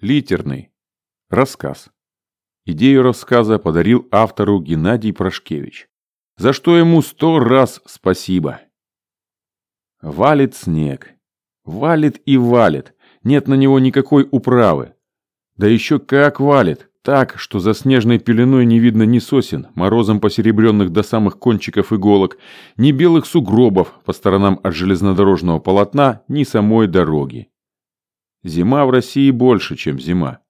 Литерный. Рассказ. Идею рассказа подарил автору Геннадий Прошкевич. За что ему сто раз спасибо. Валит снег. Валит и валит. Нет на него никакой управы. Да еще как валит. Так, что за снежной пеленой не видно ни сосен, морозом посеребренных до самых кончиков иголок, ни белых сугробов по сторонам от железнодорожного полотна, ни самой дороги. Зима в России больше, чем зима.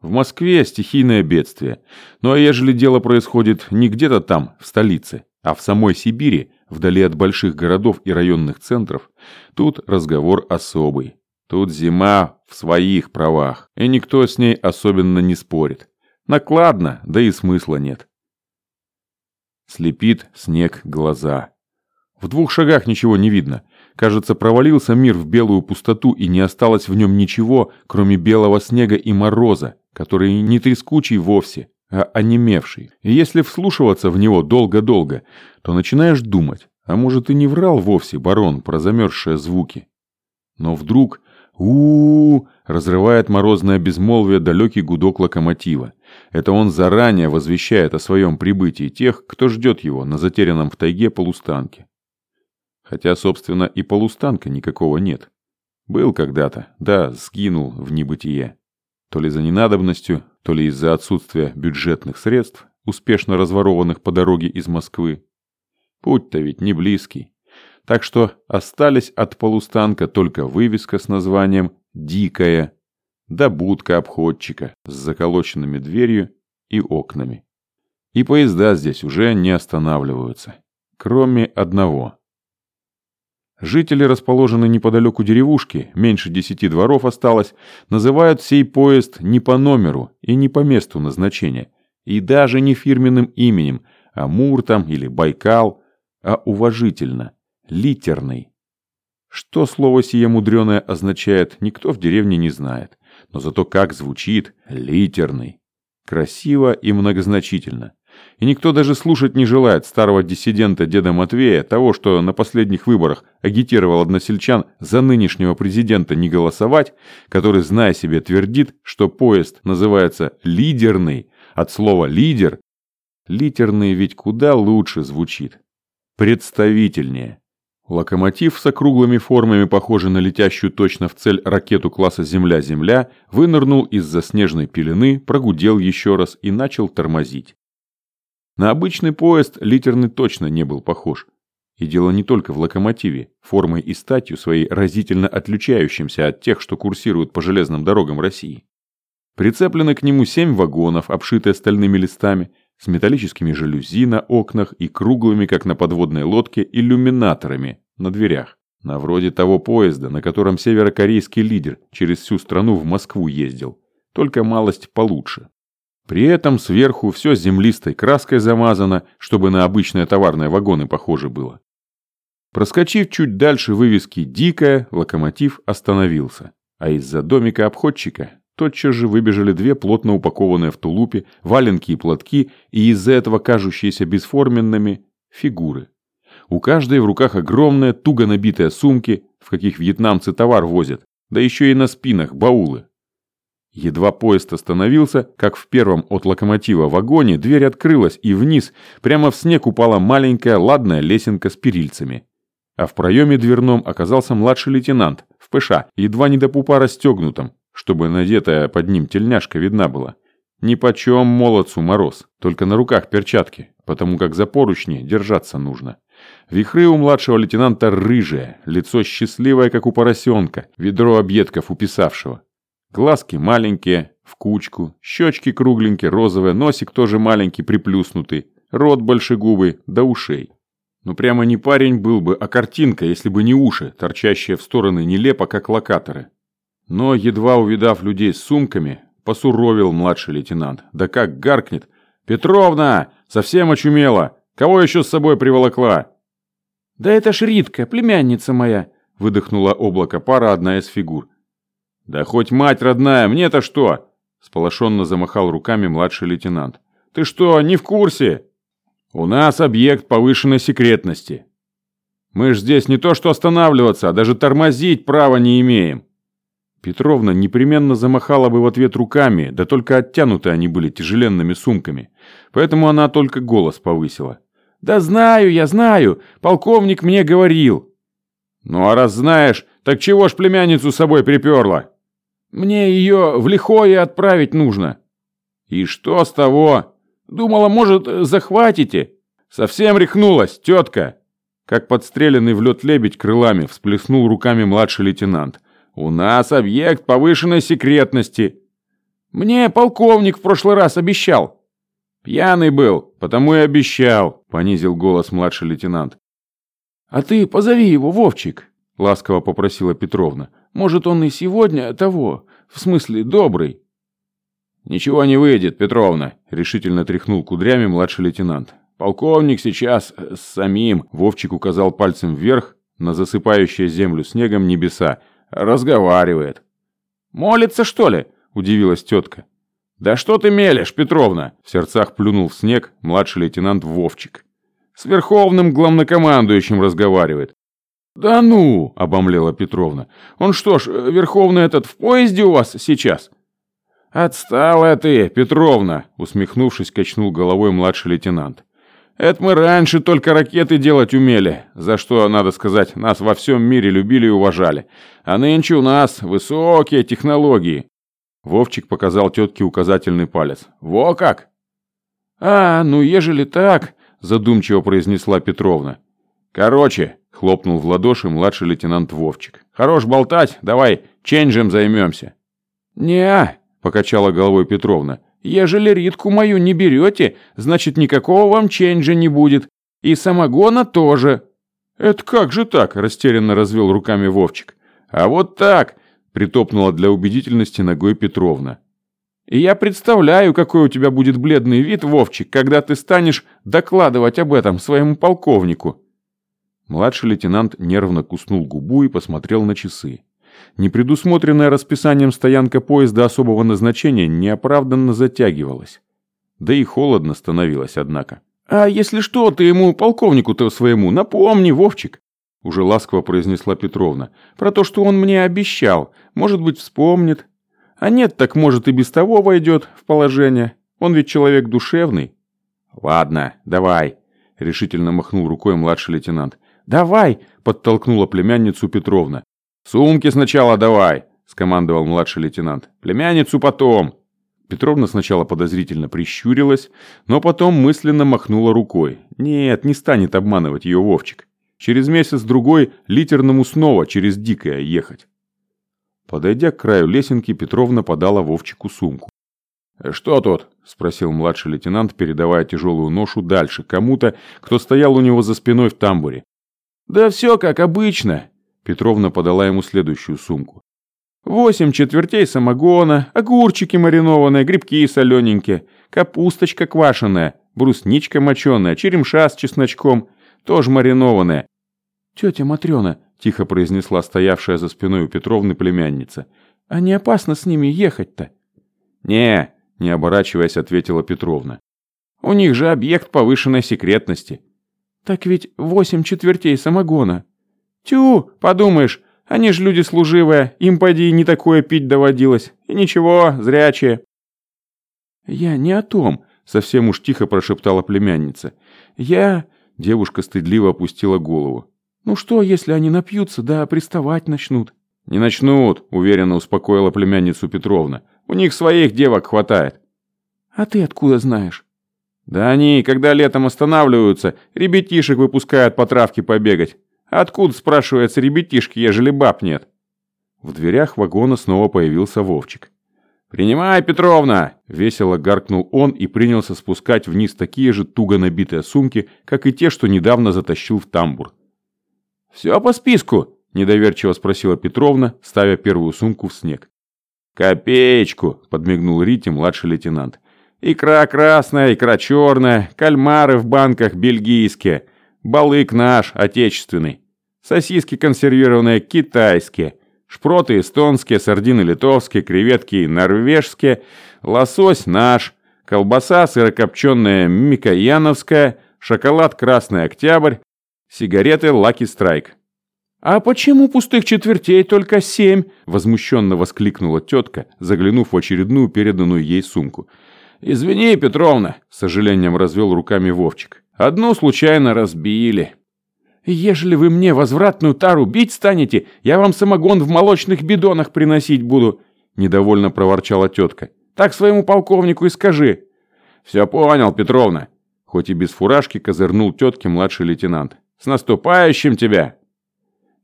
В Москве стихийное бедствие. Ну а ежели дело происходит не где-то там, в столице, а в самой Сибири, вдали от больших городов и районных центров, тут разговор особый. Тут зима в своих правах, и никто с ней особенно не спорит. Накладно, да и смысла нет. Слепит снег глаза. В двух шагах ничего не видно. Кажется, провалился мир в белую пустоту, и не осталось в нем ничего, кроме белого снега и мороза, который не трескучий вовсе, а онемевший. И если вслушиваться в него долго-долго, то начинаешь думать, а может и не врал вовсе барон про замерзшие звуки. Но вдруг у, -у, -у разрывает морозное безмолвие далекий гудок локомотива. Это он заранее возвещает о своем прибытии тех, кто ждет его на затерянном в тайге полустанке. Хотя, собственно, и полустанка никакого нет. Был когда-то, да, сгинул в небытие. То ли за ненадобностью, то ли из-за отсутствия бюджетных средств, успешно разворованных по дороге из Москвы. Путь-то ведь не близкий. Так что остались от полустанка только вывеска с названием «Дикая», да будка обходчика с заколоченными дверью и окнами. И поезда здесь уже не останавливаются. Кроме одного. Жители, расположенные неподалеку деревушки, меньше десяти дворов осталось, называют сей поезд не по номеру и не по месту назначения, и даже не фирменным именем, Амур там или Байкал, а уважительно, литерный. Что слово сие мудреное означает, никто в деревне не знает, но зато как звучит литерный. Красиво и многозначительно. И никто даже слушать не желает старого диссидента деда Матвея, того, что на последних выборах агитировал односельчан за нынешнего президента не голосовать, который, зная себе, твердит, что поезд называется «лидерный», от слова «лидер». Литерный ведь куда лучше звучит. Представительнее. Локомотив с округлыми формами, похожий на летящую точно в цель ракету класса «Земля-Земля», вынырнул из-за снежной пелены, прогудел еще раз и начал тормозить. На обычный поезд литерный точно не был похож. И дело не только в локомотиве, формой и статью своей разительно отличающимся от тех, что курсируют по железным дорогам России. Прицеплены к нему семь вагонов, обшитые стальными листами, с металлическими жалюзи на окнах и круглыми, как на подводной лодке, иллюминаторами на дверях. На вроде того поезда, на котором северокорейский лидер через всю страну в Москву ездил. Только малость получше. При этом сверху все землистой краской замазано, чтобы на обычные товарные вагоны похоже было. Проскочив чуть дальше вывески «Дикая», локомотив остановился, а из-за домика обходчика тотчас же выбежали две плотно упакованные в тулупе валенки и платки и из-за этого кажущиеся бесформенными фигуры. У каждой в руках огромные, туго набитые сумки, в каких вьетнамцы товар возят, да еще и на спинах баулы. Едва поезд остановился, как в первом от локомотива вагоне дверь открылась, и вниз, прямо в снег упала маленькая ладная лесенка с перильцами. А в проеме дверном оказался младший лейтенант, в ПШ, едва не до пупа расстегнутом, чтобы надетая под ним тельняшка видна была. Нипочем молодцу мороз, только на руках перчатки, потому как за поручни держаться нужно. Вихры у младшего лейтенанта рыжие, лицо счастливое, как у поросенка, ведро объедков уписавшего. Глазки маленькие, в кучку, щечки кругленькие, розовые, носик тоже маленький, приплюснутый, рот большегубый, до ушей. Ну прямо не парень был бы, а картинка, если бы не уши, торчащие в стороны нелепо, как локаторы. Но, едва увидав людей с сумками, посуровил младший лейтенант. Да как гаркнет. «Петровна! Совсем очумела! Кого еще с собой приволокла?» «Да это ж Ритка, племянница моя!» Выдохнула облако пара одна из фигур. «Да хоть мать родная, мне-то что?» Сполошенно замахал руками младший лейтенант. «Ты что, не в курсе? У нас объект повышенной секретности. Мы ж здесь не то что останавливаться, а даже тормозить права не имеем. Петровна непременно замахала бы в ответ руками, да только оттянуты они были тяжеленными сумками. Поэтому она только голос повысила. «Да знаю, я знаю, полковник мне говорил». «Ну а раз знаешь, так чего ж племянницу с собой приперла?» «Мне ее в лихое отправить нужно». «И что с того? Думала, может, захватите?» «Совсем рехнулась, тетка!» Как подстреленный в лед лебедь крылами всплеснул руками младший лейтенант. «У нас объект повышенной секретности!» «Мне полковник в прошлый раз обещал!» «Пьяный был, потому и обещал», — понизил голос младший лейтенант. «А ты позови его, Вовчик», — ласково попросила Петровна. «Может, он и сегодня того, в смысле, добрый». «Ничего не выйдет, Петровна», — решительно тряхнул кудрями младший лейтенант. «Полковник сейчас с самим», — Вовчик указал пальцем вверх на засыпающие землю снегом небеса, — «разговаривает». «Молится, что ли?» — удивилась тетка. «Да что ты мелешь, Петровна?» — в сердцах плюнул в снег младший лейтенант Вовчик. «С верховным главнокомандующим разговаривает». «Да ну!» — обомлела Петровна. «Он что ж, верховный этот в поезде у вас сейчас?» «Отстала ты, Петровна!» — усмехнувшись, качнул головой младший лейтенант. «Это мы раньше только ракеты делать умели, за что, надо сказать, нас во всем мире любили и уважали. А нынче у нас высокие технологии». Вовчик показал тетке указательный палец. «Во как!» «А, ну ежели так», — задумчиво произнесла Петровна. «Короче», — хлопнул в ладоши младший лейтенант Вовчик. «Хорош болтать, давай ченджем займемся». «Не-а», покачала головой Петровна. «Ежели Ритку мою не берете, значит, никакого вам ченджа не будет. И самогона тоже». «Это как же так?» – растерянно развел руками Вовчик. «А вот так!» – притопнула для убедительности ногой Петровна. «И я представляю, какой у тебя будет бледный вид, Вовчик, когда ты станешь докладывать об этом своему полковнику». Младший лейтенант нервно куснул губу и посмотрел на часы. Непредусмотренная расписанием стоянка поезда особого назначения неоправданно затягивалась. Да и холодно становилось, однако. «А если что, ты ему, полковнику-то своему, напомни, Вовчик!» Уже ласково произнесла Петровна. «Про то, что он мне обещал. Может быть, вспомнит. А нет, так может и без того войдет в положение. Он ведь человек душевный». «Ладно, давай», — решительно махнул рукой младший лейтенант. «Давай!» — подтолкнула племянницу Петровна. «Сумки сначала давай», — скомандовал младший лейтенант. «Племянницу потом». Петровна сначала подозрительно прищурилась, но потом мысленно махнула рукой. Нет, не станет обманывать ее Вовчик. Через месяц-другой литерному снова через Дикое ехать. Подойдя к краю лесенки, Петровна подала Вовчику сумку. «Что тут?» – спросил младший лейтенант, передавая тяжелую ношу дальше кому-то, кто стоял у него за спиной в тамбуре. «Да все как обычно», Петровна подала ему следующую сумку. «Восемь четвертей самогона, огурчики маринованные, грибки солененькие, капусточка квашеная, брусничка моченая, черемша с чесночком, тоже маринованная». «Тетя Матрена», — тихо произнесла стоявшая за спиной у Петровны племянница, «а не опасно с ними ехать-то?» «Не», — не оборачиваясь, ответила Петровна. «У них же объект повышенной секретности». «Так ведь восемь четвертей самогона», «Тю, подумаешь, они ж люди служивые, им поди не такое пить доводилось. И ничего, зрячие». «Я не о том», — совсем уж тихо прошептала племянница. «Я...» — девушка стыдливо опустила голову. «Ну что, если они напьются, да приставать начнут?» «Не начнут», — уверенно успокоила племянницу Петровна. «У них своих девок хватает». «А ты откуда знаешь?» «Да они, когда летом останавливаются, ребятишек выпускают по травке побегать. Откуда, спрашивается, ребятишки, ежели баб нет?» В дверях вагона снова появился Вовчик. «Принимай, Петровна!» – весело гаркнул он и принялся спускать вниз такие же туго набитые сумки, как и те, что недавно затащил в тамбур. «Все по списку?» – недоверчиво спросила Петровна, ставя первую сумку в снег. «Копеечку!» – подмигнул Рите младший лейтенант. «Икра красная, икра черная, кальмары в банках бельгийские». Балык наш, отечественный. Сосиски консервированные китайские. Шпроты эстонские, сардины литовские, креветки норвежские. Лосось наш. Колбаса сырокопченая микояновская. Шоколад красный октябрь. Сигареты Lucky Strike. «А почему пустых четвертей только семь?» – возмущенно воскликнула тетка, заглянув в очередную переданную ей сумку. «Извини, Петровна», – с сожалением развел руками Вовчик. «Одну случайно разбили». «Ежели вы мне возвратную тару бить станете, я вам самогон в молочных бидонах приносить буду», – недовольно проворчала тетка. «Так своему полковнику и скажи». «Все понял, Петровна», – хоть и без фуражки козырнул тетке младший лейтенант. «С наступающим тебя!»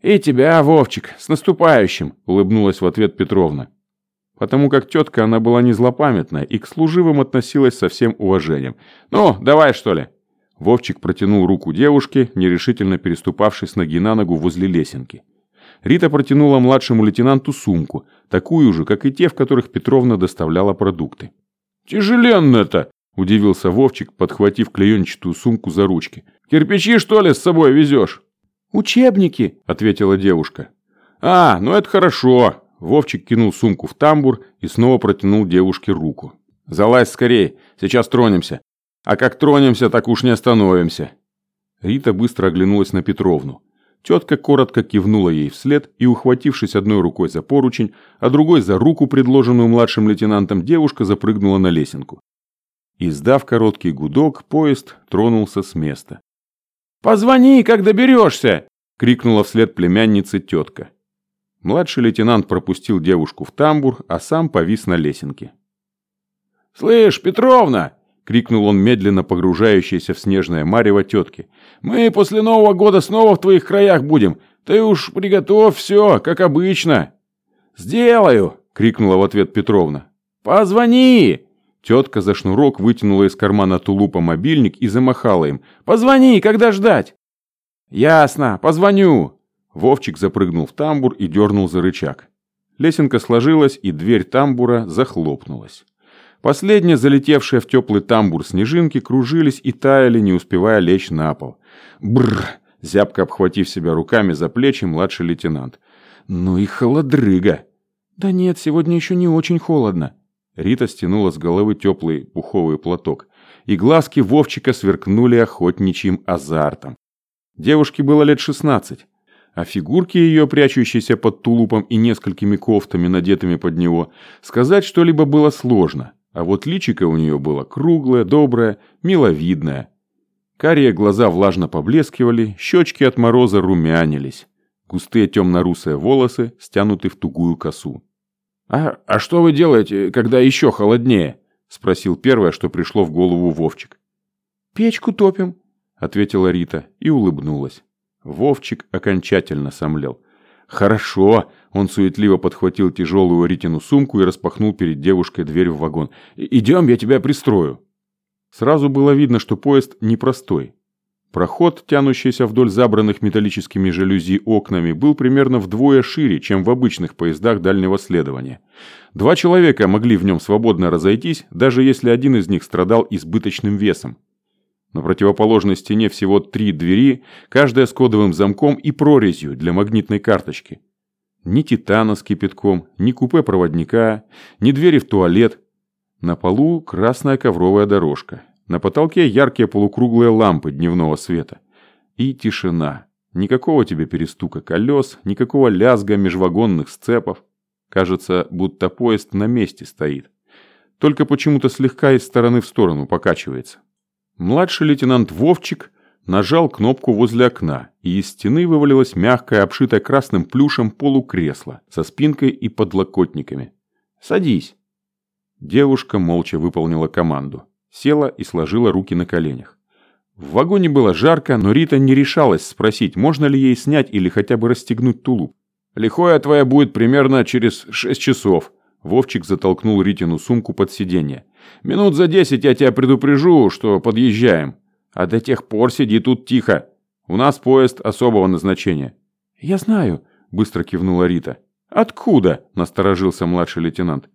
«И тебя, Вовчик, с наступающим!» – улыбнулась в ответ Петровна. Потому как тетка она была не злопамятная и к служивым относилась со всем уважением. «Ну, давай, что ли?» Вовчик протянул руку девушке, нерешительно переступавшей с ноги на ногу возле лесенки. Рита протянула младшему лейтенанту сумку, такую же, как и те, в которых Петровна доставляла продукты. «Тяжеленно-то!» – удивился Вовчик, подхватив клеенчатую сумку за ручки. «Кирпичи, что ли, с собой везешь?» «Учебники», — ответила девушка. «А, ну это хорошо». Вовчик кинул сумку в тамбур и снова протянул девушке руку. «Залазь скорей, сейчас тронемся. А как тронемся, так уж не остановимся». Рита быстро оглянулась на Петровну. Тетка коротко кивнула ей вслед и, ухватившись одной рукой за поручень, а другой за руку, предложенную младшим лейтенантом, девушка запрыгнула на лесенку. Издав короткий гудок, поезд тронулся с места. «Позвони, как доберешься!» — крикнула вслед племяннице тетка. Младший лейтенант пропустил девушку в тамбур, а сам повис на лесенке. «Слышь, Петровна!» — крикнул он медленно погружающейся в снежное марево тетки. «Мы после Нового года снова в твоих краях будем. Ты уж приготовь все, как обычно». «Сделаю!» — крикнула в ответ Петровна. «Позвони!» Тетка за шнурок вытянула из кармана тулупа мобильник и замахала им. «Позвони, когда ждать?» «Ясно, позвоню!» Вовчик запрыгнул в тамбур и дернул за рычаг. Лесенка сложилась, и дверь тамбура захлопнулась. Последние, залетевшие в теплый тамбур снежинки, кружились и таяли, не успевая лечь на пол. Бррр! Зябко обхватив себя руками за плечи, младший лейтенант. «Ну и холодрыга!» «Да нет, сегодня еще не очень холодно», Рита стянула с головы теплый пуховый платок, и глазки Вовчика сверкнули охотничьим азартом. Девушке было лет шестнадцать, а фигурки ее, прячущиеся под тулупом и несколькими кофтами, надетыми под него, сказать что-либо было сложно, а вот личико у нее было круглое, доброе, миловидное. Карие глаза влажно поблескивали, щечки от мороза румянились, густые темно-русые волосы стянуты в тугую косу. «А, а что вы делаете, когда еще холоднее?» – спросил первое, что пришло в голову Вовчик. «Печку топим», – ответила Рита и улыбнулась. Вовчик окончательно сомлел. «Хорошо!» – он суетливо подхватил тяжелую Ритину сумку и распахнул перед девушкой дверь в вагон. «Идем, я тебя пристрою!» Сразу было видно, что поезд непростой. Проход, тянущийся вдоль забранных металлическими жалюзи окнами, был примерно вдвое шире, чем в обычных поездах дальнего следования. Два человека могли в нем свободно разойтись, даже если один из них страдал избыточным весом. На противоположной стене всего три двери, каждая с кодовым замком и прорезью для магнитной карточки. Ни титана с кипятком, ни купе проводника, ни двери в туалет. На полу красная ковровая дорожка. На потолке яркие полукруглые лампы дневного света. И тишина. Никакого тебе перестука колес, никакого лязга межвагонных сцепов. Кажется, будто поезд на месте стоит. Только почему-то слегка из стороны в сторону покачивается. Младший лейтенант Вовчик нажал кнопку возле окна, и из стены вывалилось мягкое, обшитое красным плюшем полукресло со спинкой и подлокотниками. «Садись». Девушка молча выполнила команду села и сложила руки на коленях. В вагоне было жарко, но Рита не решалась спросить, можно ли ей снять или хотя бы расстегнуть тулуп. «Лихое твоя будет примерно через шесть часов», Вовчик затолкнул Ритину сумку под сиденье. «Минут за десять я тебя предупрежу, что подъезжаем. А до тех пор сиди тут тихо. У нас поезд особого назначения». «Я знаю», — быстро кивнула Рита. «Откуда?» — насторожился младший лейтенант.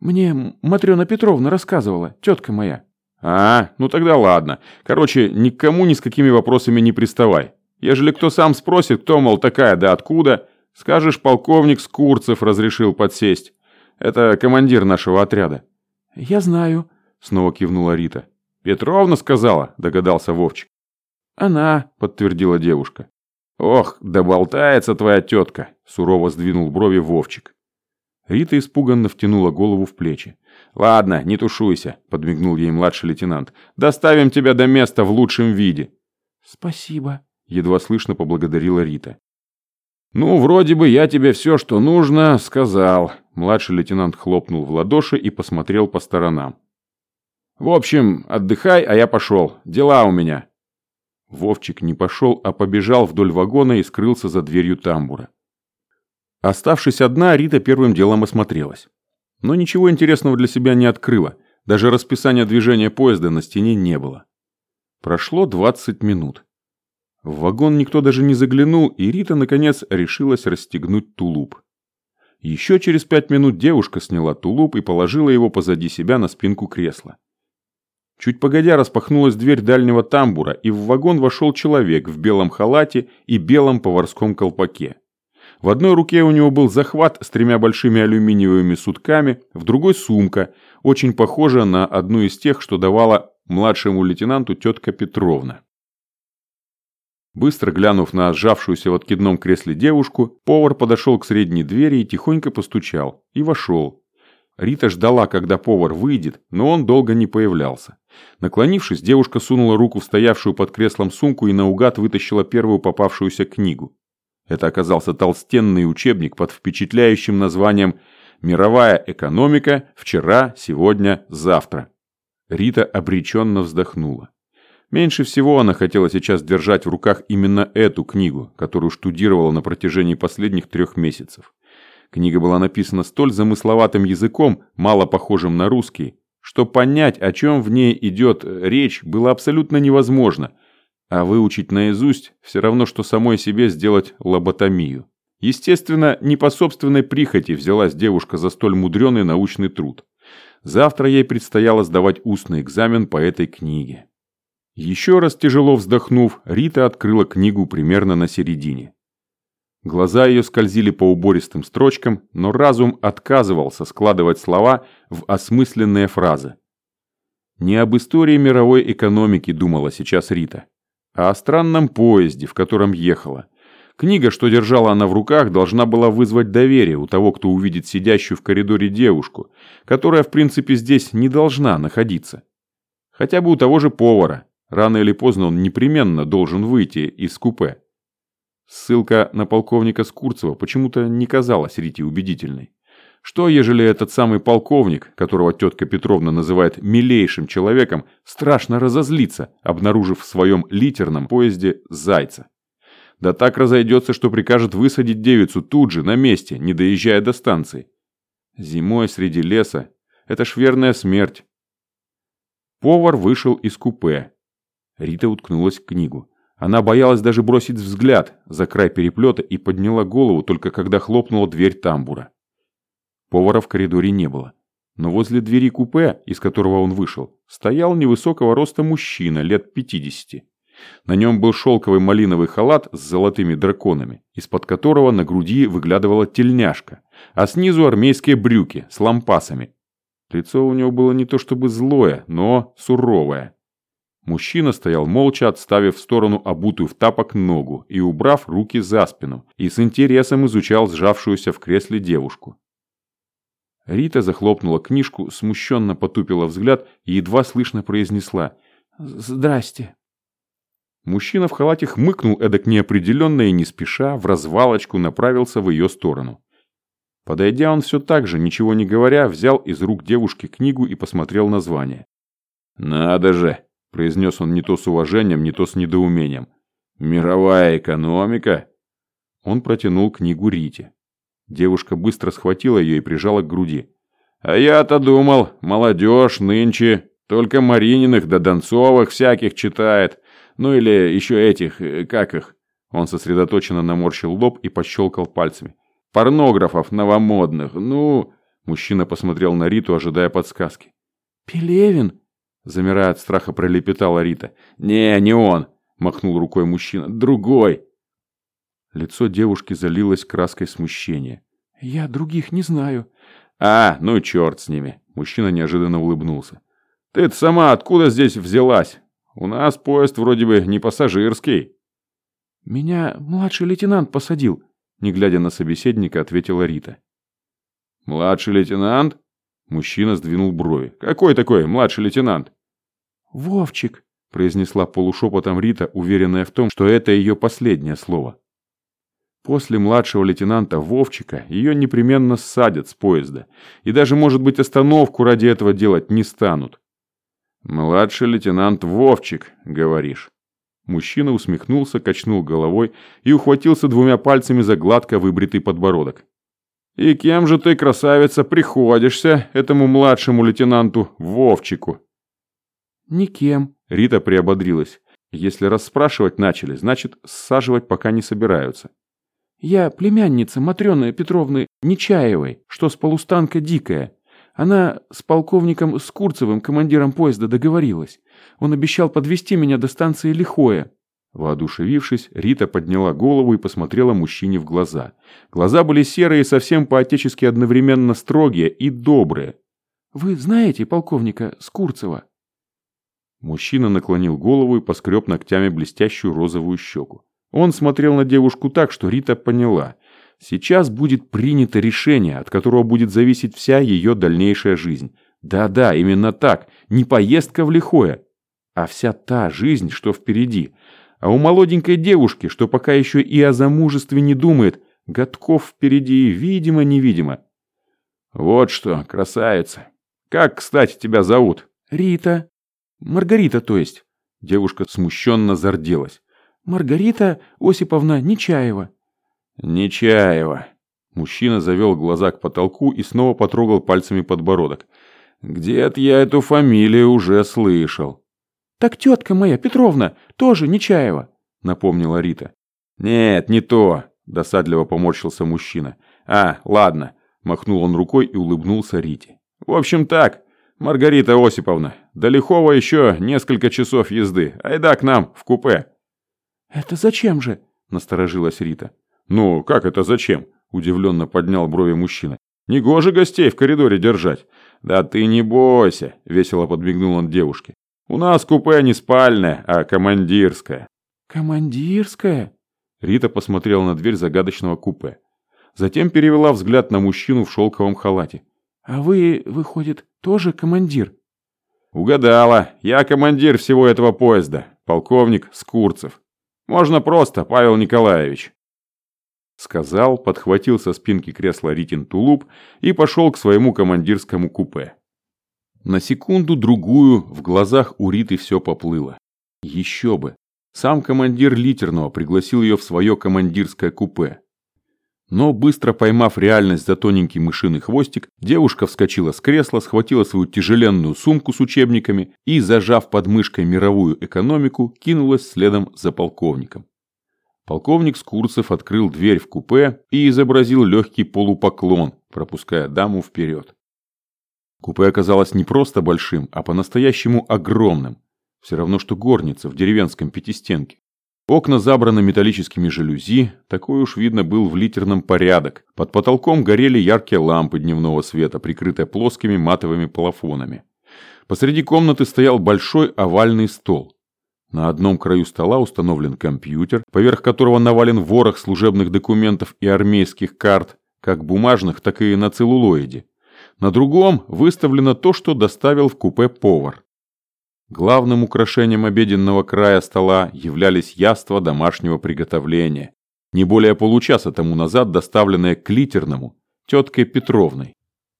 «Мне Матрена Петровна рассказывала, тетка моя». «А, ну тогда ладно. Короче, никому ни с какими вопросами не приставай. Ежели кто сам спросит, кто, мол, такая, да откуда, скажешь, полковник Скурцев разрешил подсесть. Это командир нашего отряда». «Я знаю», — снова кивнула Рита. «Петровна сказала», — догадался Вовчик. «Она», — подтвердила девушка. «Ох, да болтается твоя тетка!» – сурово сдвинул брови Вовчик. Рита испуганно втянула голову в плечи. «Ладно, не тушуйся», – подмигнул ей младший лейтенант. «Доставим тебя до места в лучшем виде». «Спасибо», – едва слышно поблагодарила Рита. «Ну, вроде бы я тебе все, что нужно, сказал». Младший лейтенант хлопнул в ладоши и посмотрел по сторонам. «В общем, отдыхай, а я пошел. Дела у меня». Вовчик не пошел, а побежал вдоль вагона и скрылся за дверью тамбура. Оставшись одна, Рита первым делом осмотрелась. Но ничего интересного для себя не открыла. Даже расписания движения поезда на стене не было. Прошло 20 минут. В вагон никто даже не заглянул, и Рита, наконец, решилась расстегнуть тулуп. Еще через пять минут девушка сняла тулуп и положила его позади себя на спинку кресла. Чуть погодя распахнулась дверь дальнего тамбура, и в вагон вошел человек в белом халате и белом поварском колпаке. В одной руке у него был захват с тремя большими алюминиевыми сутками, в другой сумка, очень похожая на одну из тех, что давала младшему лейтенанту тетка Петровна. Быстро глянув на сжавшуюся в откидном кресле девушку, повар подошел к средней двери и тихонько постучал. И вошел. Рита ждала, когда повар выйдет, но он долго не появлялся. Наклонившись, девушка сунула руку в стоявшую под креслом сумку и наугад вытащила первую попавшуюся книгу. Это оказался толстенный учебник под впечатляющим названием «Мировая экономика. Вчера, сегодня, завтра». Рита обреченно вздохнула. Меньше всего она хотела сейчас держать в руках именно эту книгу, которую штудировала на протяжении последних трех месяцев. Книга была написана столь замысловатым языком, мало похожим на русский, что понять, о чем в ней идет речь, было абсолютно невозможно, а выучить наизусть все равно, что самой себе сделать лоботомию. Естественно, не по собственной прихоти взялась девушка за столь мудреный научный труд. Завтра ей предстояло сдавать устный экзамен по этой книге. Еще раз тяжело вздохнув, Рита открыла книгу примерно на середине. Глаза ее скользили по убористым строчкам, но разум отказывался складывать слова в осмысленные фразы. Не об истории мировой экономики думала сейчас Рита, а о странном поезде, в котором ехала. Книга, что держала она в руках, должна была вызвать доверие у того, кто увидит сидящую в коридоре девушку, которая, в принципе, здесь не должна находиться. Хотя бы у того же повара, Рано или поздно он непременно должен выйти из купе. Ссылка на полковника Скурцева почему-то не казалась Рите убедительной. Что, ежели этот самый полковник, которого тетка Петровна называет «милейшим человеком», страшно разозлится, обнаружив в своем литерном поезде зайца? Да так разойдется, что прикажет высадить девицу тут же, на месте, не доезжая до станции. Зимой среди леса – это ж верная смерть. Повар вышел из купе, Рита уткнулась в книгу. Она боялась даже бросить взгляд за край переплета и подняла голову только когда хлопнула дверь тамбура. Повара в коридоре не было. Но возле двери купе, из которого он вышел, стоял невысокого роста мужчина лет 50. На нем был шелковый малиновый халат с золотыми драконами, из-под которого на груди выглядывала тельняшка, а снизу армейские брюки с лампасами. Лицо у него было не то чтобы злое, но суровое. Мужчина стоял молча, отставив в сторону обутую в тапок ногу и убрав руки за спину, и с интересом изучал сжавшуюся в кресле девушку. Рита захлопнула книжку, смущенно потупила взгляд и едва слышно произнесла «Здрасте». Мужчина в халате хмыкнул эдак неопределенно и не спеша, в развалочку направился в ее сторону. Подойдя, он все так же, ничего не говоря, взял из рук девушки книгу и посмотрел название. «Надо же!» Произнес он не то с уважением, не то с недоумением. «Мировая экономика?» Он протянул книгу Рите. Девушка быстро схватила ее и прижала к груди. «А я-то думал, молодежь нынче только Марининых да Донцовых всяких читает. Ну или еще этих, э, как их?» Он сосредоточенно наморщил лоб и пощелкал пальцами. «Порнографов новомодных, ну...» Мужчина посмотрел на Риту, ожидая подсказки. «Пелевин?» Замирая от страха, пролепетала Рита. «Не, не он!» – махнул рукой мужчина. «Другой!» Лицо девушки залилось краской смущения. «Я других не знаю». «А, ну черт с ними!» Мужчина неожиданно улыбнулся. «Ты-то сама откуда здесь взялась? У нас поезд вроде бы не пассажирский». «Меня младший лейтенант посадил», – не глядя на собеседника, ответила Рита. «Младший лейтенант?» Мужчина сдвинул брови. «Какой такой младший лейтенант?» «Вовчик», – произнесла полушепотом Рита, уверенная в том, что это ее последнее слово. После младшего лейтенанта Вовчика ее непременно ссадят с поезда. И даже, может быть, остановку ради этого делать не станут. «Младший лейтенант Вовчик, говоришь?» Мужчина усмехнулся, качнул головой и ухватился двумя пальцами за гладко выбритый подбородок. «И кем же ты, красавица, приходишься этому младшему лейтенанту Вовчику?» «Никем», — Рита приободрилась. «Если расспрашивать начали, значит, саживать пока не собираются». «Я племянница Матрёны Петровны Нечаевой, что с полустанка Дикая. Она с полковником Скурцевым, командиром поезда, договорилась. Он обещал подвести меня до станции Лихое. Воодушевившись, Рита подняла голову и посмотрела мужчине в глаза. Глаза были серые, совсем по-отечески одновременно строгие и добрые. «Вы знаете полковника Скурцева?» Мужчина наклонил голову и поскреб ногтями блестящую розовую щеку. Он смотрел на девушку так, что Рита поняла. Сейчас будет принято решение, от которого будет зависеть вся ее дальнейшая жизнь. Да-да, именно так. Не поездка в лихое, а вся та жизнь, что впереди. А у молоденькой девушки, что пока еще и о замужестве не думает, годков впереди, видимо-невидимо. Вот что, красавица. Как, кстати, тебя зовут? Рита. Маргарита, то есть. Девушка смущенно зарделась. Маргарита Осиповна Нечаева. Нечаева. Мужчина завел глаза к потолку и снова потрогал пальцами подбородок. Где-то я эту фамилию уже слышал. Так тетка моя, Петровна, тоже Нечаева, напомнила Рита. Нет, не то, досадливо поморщился мужчина. А, ладно, махнул он рукой и улыбнулся Рите. В общем так, Маргарита Осиповна, до Лихова еще несколько часов езды. Айда к нам, в купе. «Это зачем же?» – насторожилась Рита. «Ну, как это зачем?» – удивленно поднял брови мужчина. «Негоже гостей в коридоре держать». «Да ты не бойся», – весело подмигнул он девушке. «У нас купе не спальное, а командирское». «Командирское?» Рита посмотрела на дверь загадочного купе. Затем перевела взгляд на мужчину в шелковом халате. «А вы, выходит, тоже командир?» «Угадала. Я командир всего этого поезда. Полковник Скурцев. Можно просто, Павел Николаевич. Сказал, подхватил со спинки кресла Ритин тулуп и пошел к своему командирскому купе. На секунду-другую в глазах у Риты все поплыло. Еще бы. Сам командир Литерного пригласил ее в свое командирское купе. Но быстро поймав реальность за тоненький мышиный хвостик, девушка вскочила с кресла, схватила свою тяжеленную сумку с учебниками и, зажав под мышкой мировую экономику, кинулась следом за полковником. Полковник Скурцев открыл дверь в купе и изобразил легкий полупоклон, пропуская даму вперед. Купе оказалось не просто большим, а по-настоящему огромным. Все равно, что горница в деревенском пятистенке. Окна забраны металлическими жалюзи, такой уж видно был в литерном порядок. Под потолком горели яркие лампы дневного света, прикрытые плоскими матовыми плафонами. Посреди комнаты стоял большой овальный стол. На одном краю стола установлен компьютер, поверх которого навален ворох служебных документов и армейских карт, как бумажных, так и на целлулоиде. На другом выставлено то, что доставил в купе повар. Главным украшением обеденного края стола являлись яства домашнего приготовления, не более получаса тому назад доставленные к литерному, теткой Петровной.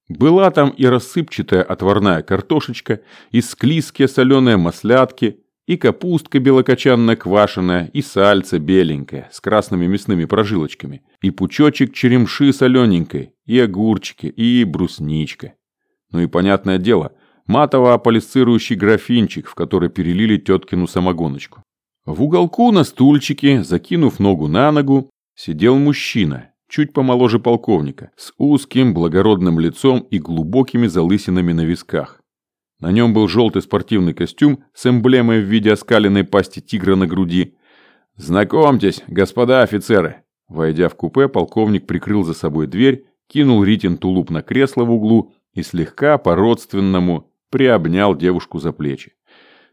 Была там и рассыпчатая отварная картошечка, и склизкие соленые маслятки, и капустка белокочанно-квашеная, и сальце беленькое, с красными мясными прожилочками, и пучочек черемши солененькой, и огурчики, и брусничка. Ну и понятное дело – матово-аполисцирующий графинчик, в который перелили теткину самогоночку. В уголку на стульчике, закинув ногу на ногу, сидел мужчина, чуть помоложе полковника, с узким благородным лицом и глубокими залысинами на висках. На нем был желтый спортивный костюм с эмблемой в виде оскаленной пасти тигра на груди. «Знакомьтесь, господа офицеры!» Войдя в купе, полковник прикрыл за собой дверь, кинул Ритин тулуп на кресло в углу и слегка по-родственному приобнял девушку за плечи.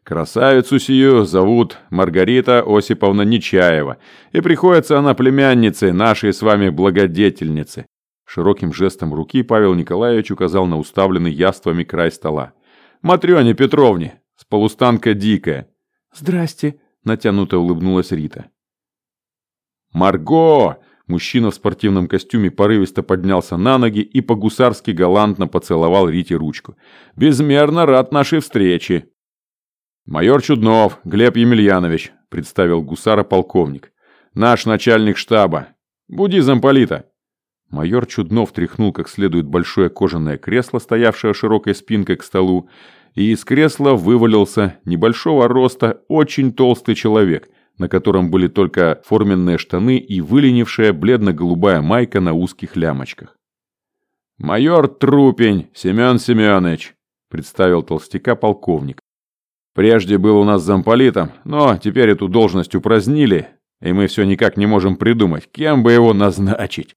Красавицу сию зовут Маргарита Осиповна Нечаева, и приходится она племянницей нашей с вами благодетельницы. Широким жестом руки Павел Николаевич указал на уставленный яствами край стола. «Матрёне Петровне, с полустанка дикая». «Здрасте», — натянуто улыбнулась Рита. «Марго!» Мужчина в спортивном костюме порывисто поднялся на ноги и по-гусарски галантно поцеловал Рите ручку. «Безмерно рад нашей встрече!» «Майор Чуднов, Глеб Емельянович», — представил гусара полковник. «Наш начальник штаба. Буди замполита». Майор Чуднов тряхнул как следует большое кожаное кресло, стоявшее широкой спинкой к столу, и из кресла вывалился небольшого роста очень толстый человек, на котором были только форменные штаны и выленившая бледно-голубая майка на узких лямочках. «Майор Трупень Семен Семенович», — представил толстяка полковник. «Прежде был у нас замполитом, но теперь эту должность упразднили, и мы все никак не можем придумать, кем бы его назначить.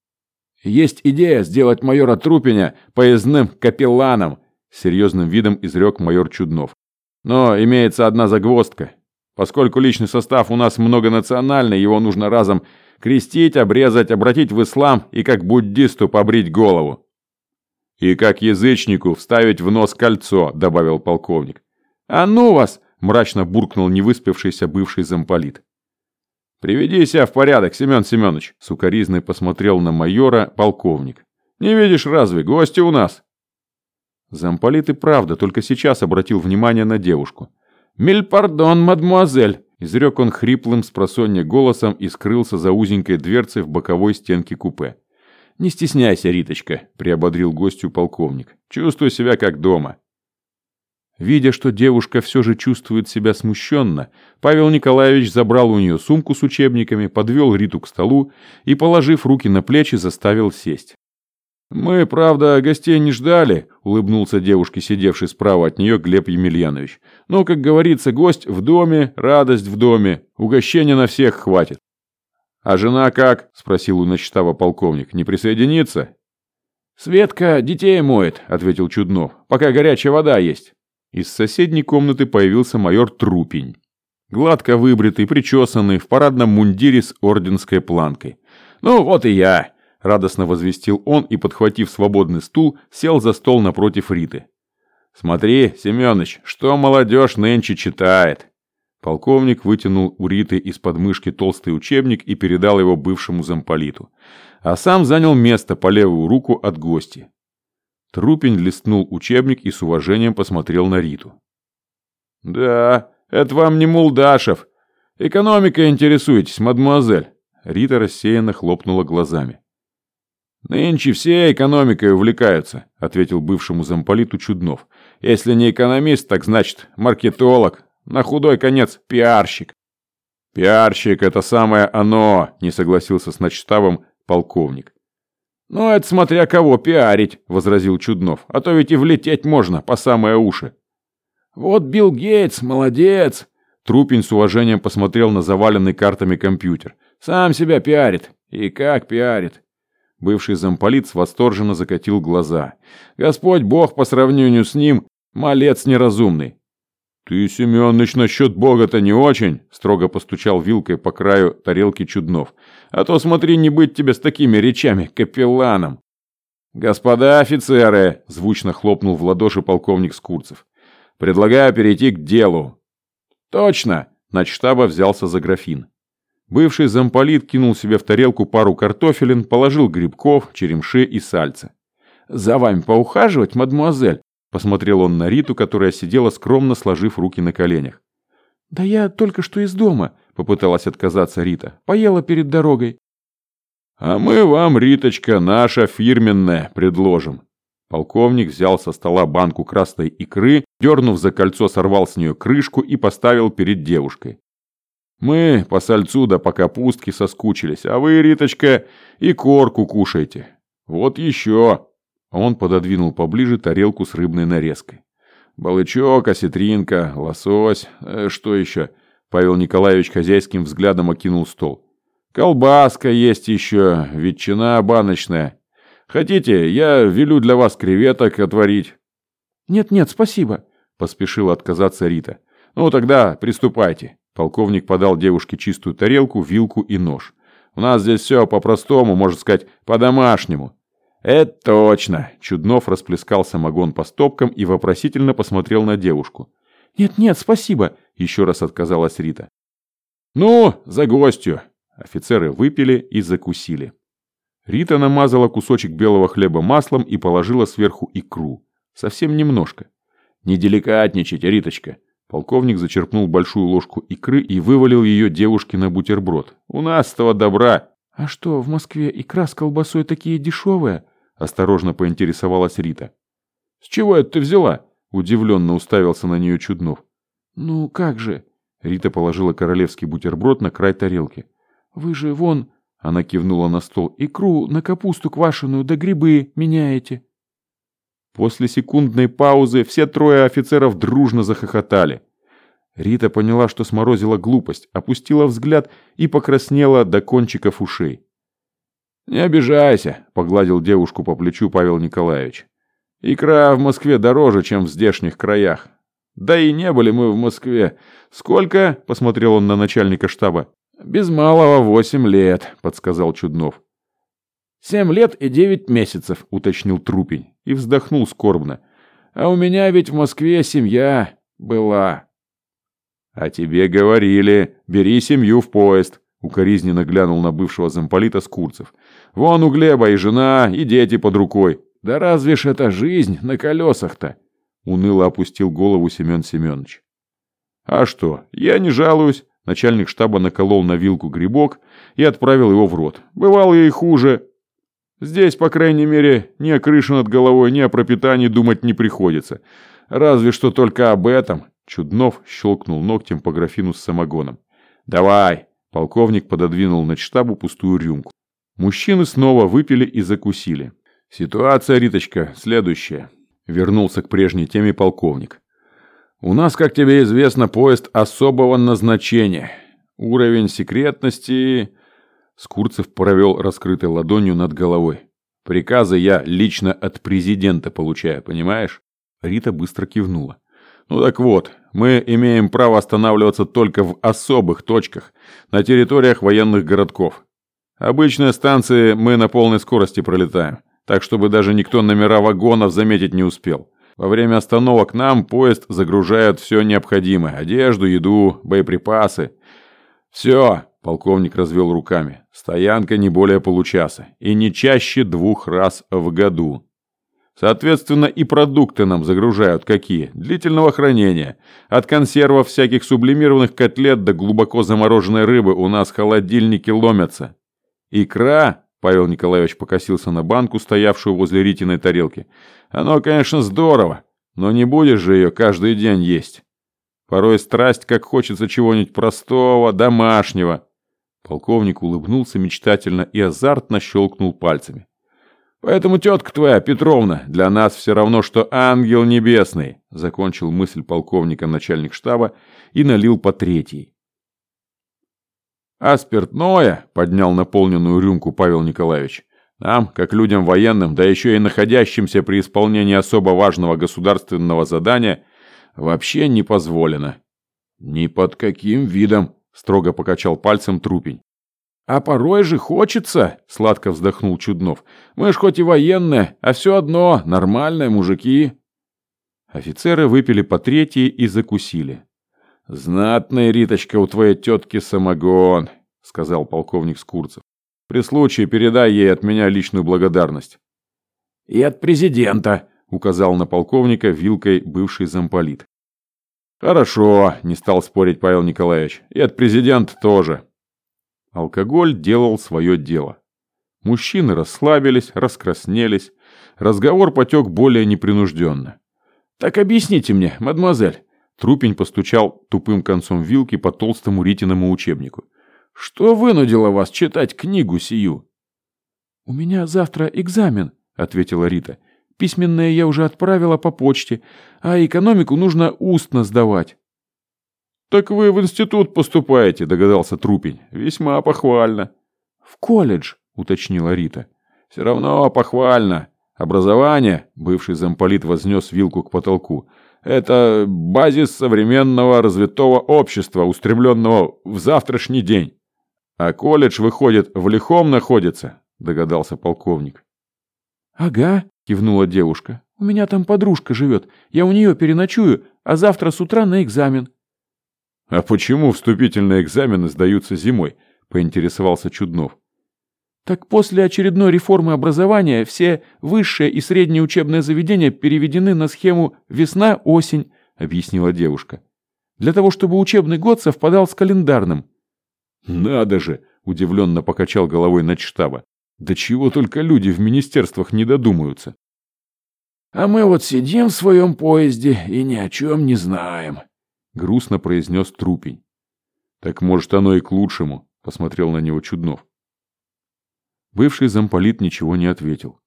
Есть идея сделать майора Трупеня поездным капелланом, серьезным видом изрек майор Чуднов. Но имеется одна загвоздка. Поскольку личный состав у нас многонациональный, его нужно разом крестить, обрезать, обратить в ислам и как буддисту побрить голову. «И как язычнику вставить в нос кольцо», — добавил полковник. «А ну вас!» — мрачно буркнул невыспавшийся бывший замполит. «Приведи себя в порядок, Семен Семенович», — сукоризный посмотрел на майора полковник. «Не видишь разве, гости у нас?» Замполит и правда только сейчас обратил внимание на девушку. «Миль пардон, мадмуазель!» Изрек он хриплым с голосом и скрылся за узенькой дверцей в боковой стенке купе. «Не стесняйся, Риточка», — приободрил гостю полковник. «Чувствуй себя как дома». Видя, что девушка все же чувствует себя смущенно, Павел Николаевич забрал у нее сумку с учебниками, подвел Риту к столу и, положив руки на плечи, заставил сесть. «Мы, правда, гостей не ждали», — улыбнулся девушке, сидевшей справа от нее Глеб Емельянович. «Но, как говорится, гость в доме, радость в доме, угощения на всех хватит». «А жена как?» — спросил у начштаба полковник. «Не присоединится?» «Светка детей моет», — ответил Чуднов, — «пока горячая вода есть». Из соседней комнаты появился майор Трупень. Гладко выбритый, причесанный, в парадном мундире с орденской планкой. «Ну, вот и я!» – радостно возвестил он и, подхватив свободный стул, сел за стол напротив Риты. «Смотри, Семёныч, что молодежь нынче читает!» Полковник вытянул у Риты из подмышки толстый учебник и передал его бывшему замполиту. А сам занял место по левую руку от гостя. Трупень листнул учебник и с уважением посмотрел на Риту. «Да, это вам не Мулдашев. Экономикой интересуетесь, мадемуазель?» Рита рассеянно хлопнула глазами. «Нынче все экономикой увлекаются», — ответил бывшему замполиту Чуднов. «Если не экономист, так значит маркетолог. На худой конец пиарщик». «Пиарщик — это самое оно», — не согласился с начштабом полковник. «Ну, это смотря кого пиарить», — возразил Чуднов. «А то ведь и влететь можно по самые уши». «Вот Билл Гейтс, молодец!» Трупень с уважением посмотрел на заваленный картами компьютер. «Сам себя пиарит. И как пиарит?» Бывший замполит восторженно закатил глаза. «Господь Бог по сравнению с ним, малец неразумный. «Ты, Семёныч, насчет Бога-то не очень», — строго постучал вилкой по краю тарелки Чуднов. «А то смотри, не быть тебе с такими речами, капелланом». «Господа офицеры!» — звучно хлопнул в ладоши полковник Скурцев. «Предлагаю перейти к делу». «Точно!» — начштаба взялся за графин. Бывший замполит кинул себе в тарелку пару картофелин, положил грибков, черемши и сальца. «За вами поухаживать, мадмуазель?» Посмотрел он на Риту, которая сидела скромно сложив руки на коленях. «Да я только что из дома», — попыталась отказаться Рита. «Поела перед дорогой». «А мы вам, Риточка, наша фирменная предложим». Полковник взял со стола банку красной икры, дернув за кольцо, сорвал с нее крышку и поставил перед девушкой. «Мы по сальцу да по капустке соскучились, а вы, Риточка, и корку кушайте. Вот еще!» Он пододвинул поближе тарелку с рыбной нарезкой. «Балычок, осетринка, лосось, э, что еще?» Павел Николаевич хозяйским взглядом окинул стол. «Колбаска есть еще, ветчина баночная. Хотите, я велю для вас креветок отварить?» «Нет-нет, спасибо», — поспешила отказаться Рита. Ну тогда приступайте. Полковник подал девушке чистую тарелку, вилку и нож. У нас здесь все по-простому, можно сказать, по-домашнему. Это точно. Чуднов расплескал самогон по стопкам и вопросительно посмотрел на девушку. «Нет-нет, спасибо», — еще раз отказалась Рита. «Ну, за гостью!» Офицеры выпили и закусили. Рита намазала кусочек белого хлеба маслом и положила сверху икру. Совсем немножко. «Не деликатничайте, Риточка!» Полковник зачерпнул большую ложку икры и вывалил ее девушке на бутерброд. «У нас этого добра!» «А что, в Москве икра с колбасой такие дешевые?» Осторожно поинтересовалась Рита. «С чего это ты взяла?» Удивленно уставился на нее Чуднов. «Ну, как же?» Рита положила королевский бутерброд на край тарелки. «Вы же вон...» Она кивнула на стол. «Икру на капусту квашеную да грибы меняете». После секундной паузы все трое офицеров дружно захохотали. Рита поняла, что сморозила глупость, опустила взгляд и покраснела до кончиков ушей. «Не обижайся», — погладил девушку по плечу Павел Николаевич. «Икра в Москве дороже, чем в здешних краях. Да и не были мы в Москве. Сколько?» — посмотрел он на начальника штаба. «Без малого восемь лет», — подсказал Чуднов. «Семь лет и девять месяцев», — уточнил Трупень и вздохнул скорбно. «А у меня ведь в Москве семья была». «А тебе говорили, бери семью в поезд», — укоризненно глянул на бывшего замполита Скурцев. «Вон у Глеба и жена, и дети под рукой. Да разве ж это жизнь на колесах-то?» Уныло опустил голову Семен Семенович. «А что, я не жалуюсь. Начальник штаба наколол на вилку грибок и отправил его в рот. Бывало и хуже. Здесь, по крайней мере, ни о крыше над головой, ни о пропитании думать не приходится. Разве что только об этом. Чуднов щелкнул ногтем по графину с самогоном. «Давай!» Полковник пододвинул на штабу пустую рюмку. Мужчины снова выпили и закусили. «Ситуация, Риточка, следующая», — вернулся к прежней теме полковник. У нас, как тебе известно, поезд особого назначения. Уровень секретности...» Скурцев провел раскрытой ладонью над головой. «Приказы я лично от президента получаю, понимаешь?» Рита быстро кивнула. «Ну так вот, мы имеем право останавливаться только в особых точках, на территориях военных городков. Обычные станции мы на полной скорости пролетаем, так чтобы даже никто номера вагонов заметить не успел. Во время остановок нам поезд загружают все необходимое. Одежду, еду, боеприпасы. Все, полковник развел руками. Стоянка не более получаса. И не чаще двух раз в году. Соответственно, и продукты нам загружают какие? Длительного хранения. От консервов всяких сублимированных котлет до глубоко замороженной рыбы у нас холодильники ломятся. Икра Павел Николаевич покосился на банку, стоявшую возле Ритиной тарелки. «Оно, конечно, здорово, но не будешь же ее каждый день есть. Порой страсть, как хочется чего-нибудь простого, домашнего». Полковник улыбнулся мечтательно и азартно щелкнул пальцами. «Поэтому тетка твоя, Петровна, для нас все равно, что ангел небесный», закончил мысль полковника начальник штаба и налил по третьей. А спиртное, поднял наполненную рюмку Павел Николаевич, нам, как людям военным, да еще и находящимся при исполнении особо важного государственного задания, вообще не позволено. Ни под каким видом, строго покачал пальцем трупень. «А порой же хочется», — сладко вздохнул Чуднов. «Мы ж хоть и военные, а все одно нормальные мужики». Офицеры выпили по третьей и закусили. «Знатная, Риточка, у твоей тетки самогон», — сказал полковник Скурцев. «При случае передай ей от меня личную благодарность». «И от президента», — указал на полковника вилкой бывший замполит. «Хорошо», — не стал спорить Павел Николаевич. «И от президента тоже». Алкоголь делал свое дело. Мужчины расслабились, раскраснелись. Разговор потек более непринужденно. «Так объясните мне, мадемуазель, Трупень постучал тупым концом вилки по толстому Ритиному учебнику. «Что вынудило вас читать книгу сию?» «У меня завтра экзамен», — ответила Рита. «Письменное я уже отправила по почте, а экономику нужно устно сдавать». «Так вы в институт поступаете», — догадался Трупень. «Весьма похвально». «В колледж», — уточнила Рита. «Все равно похвально. Образование», — бывший замполит вознес вилку к потолку, Это базис современного развитого общества, устремленного в завтрашний день. А колледж, выходит, в лихом находится, догадался полковник. Ага, кивнула девушка. У меня там подружка живет. Я у нее переночую, а завтра с утра на экзамен. А почему вступительные экзамены сдаются зимой? Поинтересовался Чуднов. Так после очередной реформы образования все высшие и средние учебные заведения переведены на схему «весна-осень», объяснила девушка. Для того, чтобы учебный год совпадал с календарным. Надо же, удивленно покачал головой начштаба. Да чего только люди в министерствах не додумаются. А мы вот сидим в своем поезде и ни о чем не знаем, грустно произнес Трупень. Так может оно и к лучшему, посмотрел на него Чуднов. Бывший замполит ничего не ответил.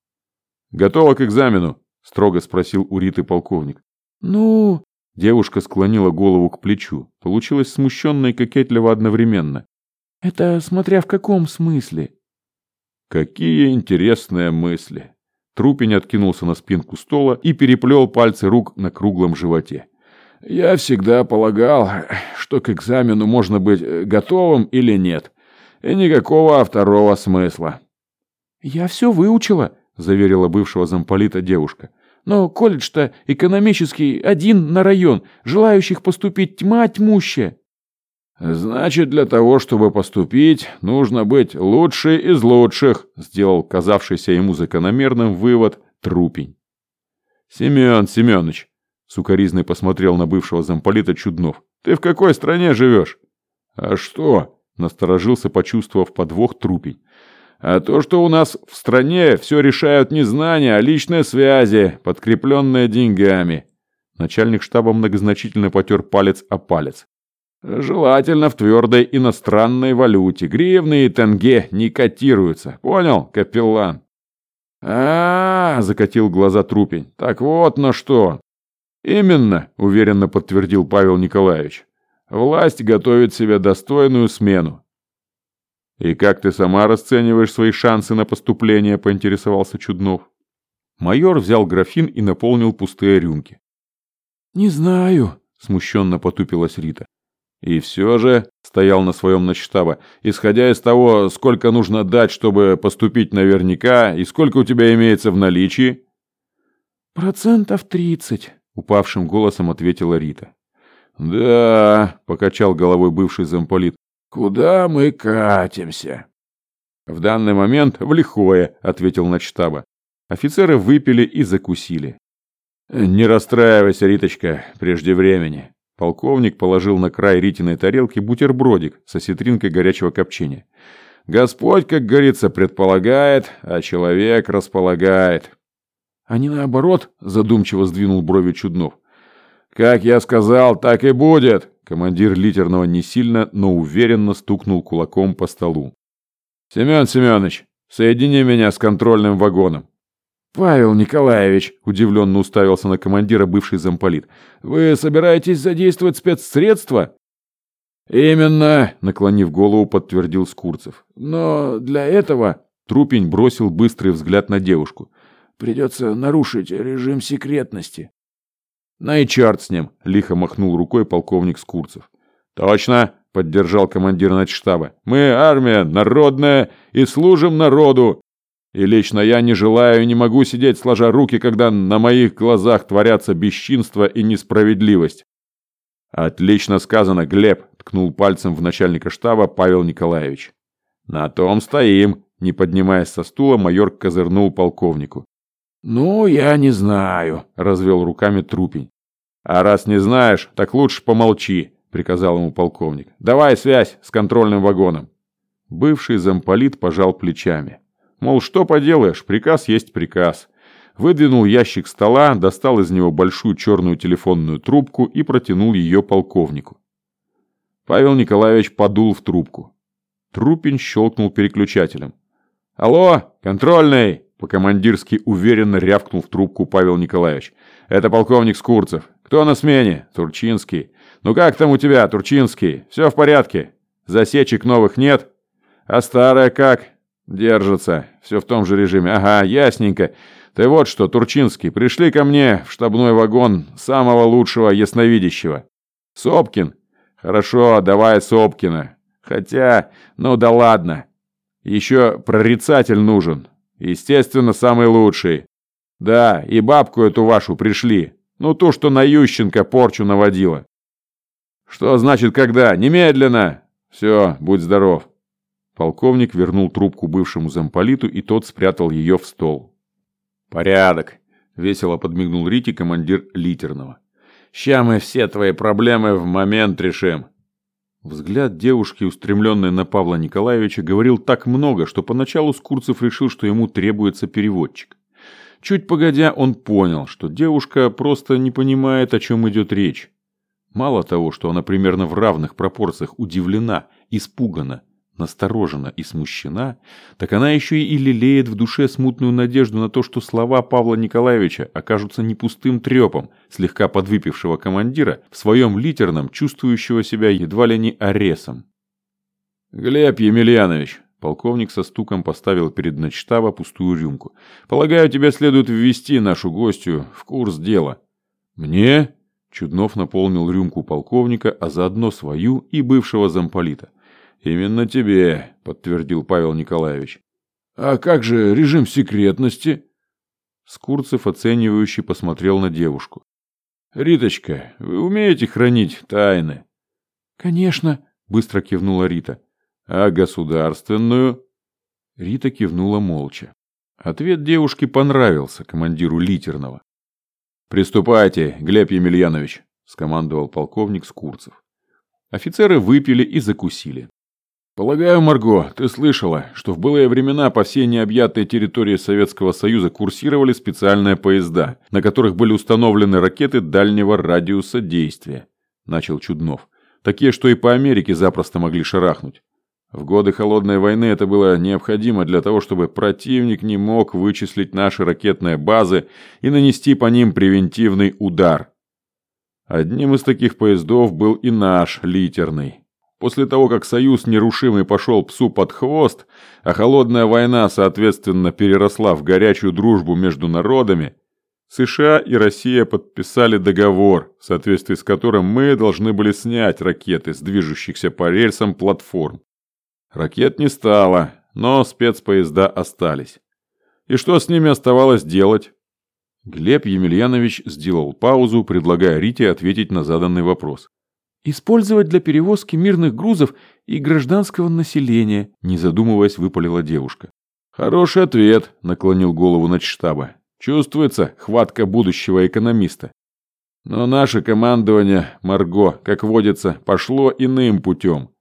«Готова к экзамену?» – строго спросил у Риты полковник. «Ну...» – девушка склонила голову к плечу. Получилось смущенно и кокетливо одновременно. «Это смотря в каком смысле?» «Какие интересные мысли!» Трупень откинулся на спинку стола и переплел пальцы рук на круглом животе. «Я всегда полагал, что к экзамену можно быть готовым или нет, и никакого второго смысла. «Я все выучила», – заверила бывшего замполита девушка. «Но колледж-то экономический один на район, желающих поступить тьма тьмущая». «Значит, для того, чтобы поступить, нужно быть лучшей из лучших», – сделал казавшийся ему закономерным вывод Трупень. «Семен Семенович», – сукоризный посмотрел на бывшего замполита Чуднов, – «ты в какой стране живешь?» «А что?» – насторожился, почувствовав подвох Трупень. А то, что у нас в стране все решают не знания, а личные связи, подкрепленные деньгами. Начальник штаба многозначительно потер палец о палец. Желательно в твердой иностранной валюте. Гривны и тенге не котируются. Понял, капеллан? А, -а, -а закатил глаза трупень. Так вот на что. Именно, уверенно подтвердил Павел Николаевич. Власть готовит себе достойную смену. «И как ты сама расцениваешь свои шансы на поступление?» – поинтересовался Чуднов. Майор взял графин и наполнил пустые рюмки. «Не знаю», – смущенно потупилась Рита. «И все же», – стоял на своем начштаба, – «исходя из того, сколько нужно дать, чтобы поступить наверняка, и сколько у тебя имеется в наличии?» «Процентов тридцать», – упавшим голосом ответила Рита. «Да», – покачал головой бывший замполит, Куда мы катимся? В данный момент в лихое, ответил начштаба. Офицеры выпили и закусили. Не расстраивайся, Риточка, прежде времени. Полковник положил на край Ритиной тарелки бутербродик со осетринкой горячего копчения. Господь, как говорится, предполагает, а человек располагает. А не наоборот, задумчиво сдвинул брови Чуднов. Как я сказал, так и будет. Командир литерного не сильно, но уверенно стукнул кулаком по столу. «Семен Семенович, соедини меня с контрольным вагоном». «Павел Николаевич», – удивленно уставился на командира бывший замполит, – «вы собираетесь задействовать спецсредства?» «Именно», – наклонив голову, подтвердил Скурцев. «Но для этого...» – Трупень бросил быстрый взгляд на девушку. «Придется нарушить режим секретности». «На и черт с ним!» – лихо махнул рукой полковник Скурцев. «Точно!» – поддержал командир начштаба. «Мы армия народная и служим народу. И лично я не желаю и не могу сидеть сложа руки, когда на моих глазах творятся бесчинство и несправедливость». «Отлично сказано, Глеб!» – ткнул пальцем в начальника штаба Павел Николаевич. «На том стоим!» – не поднимаясь со стула, майор козырнул полковнику. «Ну, я не знаю», — развел руками трупень. «А раз не знаешь, так лучше помолчи», — приказал ему полковник. «Давай связь с контрольным вагоном». Бывший замполит пожал плечами. Мол, что поделаешь, приказ есть приказ. Выдвинул ящик стола, достал из него большую черную телефонную трубку и протянул ее полковнику. Павел Николаевич подул в трубку. Трупень щелкнул переключателем. «Алло, контрольный!» По-командирски уверенно рявкнул в трубку Павел Николаевич. «Это полковник Скурцев. Кто на смене? Турчинский. Ну как там у тебя, Турчинский? Все в порядке? Засечек новых нет? А старая как? Держится. Все в том же режиме. Ага, ясненько. Ты вот что, Турчинский, пришли ко мне в штабной вагон самого лучшего ясновидящего. Сопкин? Хорошо, давай Сопкина. Хотя, ну да ладно. Еще прорицатель нужен. Естественно, самый лучший. Да, и бабку эту вашу пришли. Ну, ту, что на Ющенко порчу наводила. Что значит когда? Немедленно! Все, будь здоров. Полковник вернул трубку бывшему замполиту, и тот спрятал ее в стол. «Порядок», — весело подмигнул Рити командир литерного. «Ща мы все твои проблемы в момент решим». Взгляд девушки, устремленный на Павла Николаевича, говорил так много, что поначалу Скурцев решил, что ему требуется переводчик. Чуть погодя, он понял, что девушка просто не понимает, о чем идет речь. Мало того, что она примерно в равных пропорциях удивлена, испугана, насторожена и смущена, так она еще и лелеет в душе смутную надежду на то, что слова Павла Николаевича окажутся не пустым трепом слегка подвыпившего командира в своем литерном, чувствующего себя едва ли не аресом. «Глеб Емельянович», Полковник со стуком поставил перед начштаба пустую рюмку. «Полагаю, тебя следует ввести нашу гостью в курс дела». «Мне?» Чуднов наполнил рюмку полковника, а заодно свою и бывшего замполита. «Именно тебе», — подтвердил Павел Николаевич. «А как же режим секретности?» Скурцев оценивающе посмотрел на девушку. «Риточка, вы умеете хранить тайны?» «Конечно», — быстро кивнула Рита. А государственную? Рита кивнула молча. Ответ девушке понравился, командиру литерного. «Приступайте, Глеб Емельянович», – скомандовал полковник Скурцев. Офицеры выпили и закусили. «Полагаю, Марго, ты слышала, что в былые времена по всей необъятной территории Советского Союза курсировали специальные поезда, на которых были установлены ракеты дальнего радиуса действия», – начал Чуднов. «Такие, что и по Америке запросто могли шарахнуть. В годы Холодной войны это было необходимо для того, чтобы противник не мог вычислить наши ракетные базы и нанести по ним превентивный удар. Одним из таких поездов был и наш литерный. После того, как Союз нерушимый пошел псу под хвост, а Холодная война, соответственно, переросла в горячую дружбу между народами, США и Россия подписали договор, в соответствии с которым мы должны были снять ракеты с движущихся по рельсам платформ. Ракет не стало, но спецпоезда остались. И что с ними оставалось делать? Глеб Емельянович сделал паузу, предлагая Рите ответить на заданный вопрос. «Использовать для перевозки мирных грузов и гражданского населения», не задумываясь, выпалила девушка. «Хороший ответ», — наклонил голову начштаба. «Чувствуется хватка будущего экономиста. Но наше командование, Марго, как водится, пошло иным путем.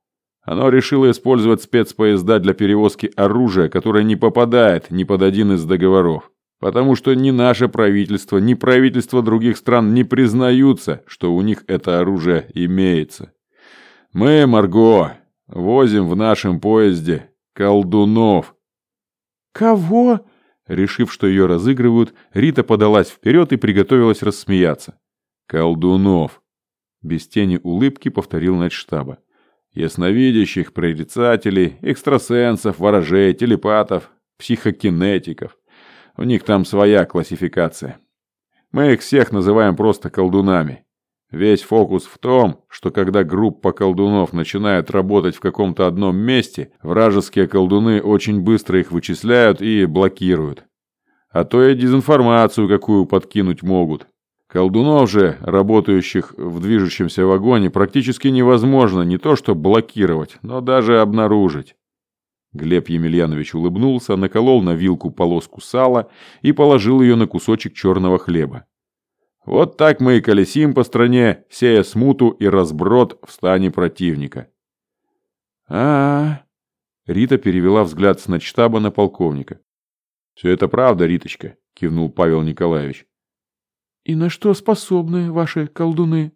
Оно решило использовать спецпоезда для перевозки оружия, которое не попадает ни под один из договоров. Потому что ни наше правительство, ни правительства других стран не признаются, что у них это оружие имеется. Мы, Марго, возим в нашем поезде колдунов. Кого? Решив, что ее разыгрывают, Рита подалась вперед и приготовилась рассмеяться. Колдунов. Без тени улыбки повторил начштаба ясновидящих, прорицателей, экстрасенсов, ворожей, телепатов, психокинетиков. У них там своя классификация. Мы их всех называем просто колдунами. Весь фокус в том, что когда группа колдунов начинает работать в каком-то одном месте, вражеские колдуны очень быстро их вычисляют и блокируют. А то и дезинформацию какую подкинуть могут. Колдунов же, работающих в движущемся вагоне, практически невозможно не то что блокировать, но даже обнаружить. Глеб Емельянович улыбнулся, наколол на вилку полоску сала и положил ее на кусочек черного хлеба. Вот так мы и колесим по стране, сея смуту и разброд в стане противника. а, -а, -а. Рита перевела взгляд с начштаба на полковника. «Все это правда, Риточка», — кивнул Павел Николаевич. «И на что способны ваши колдуны?»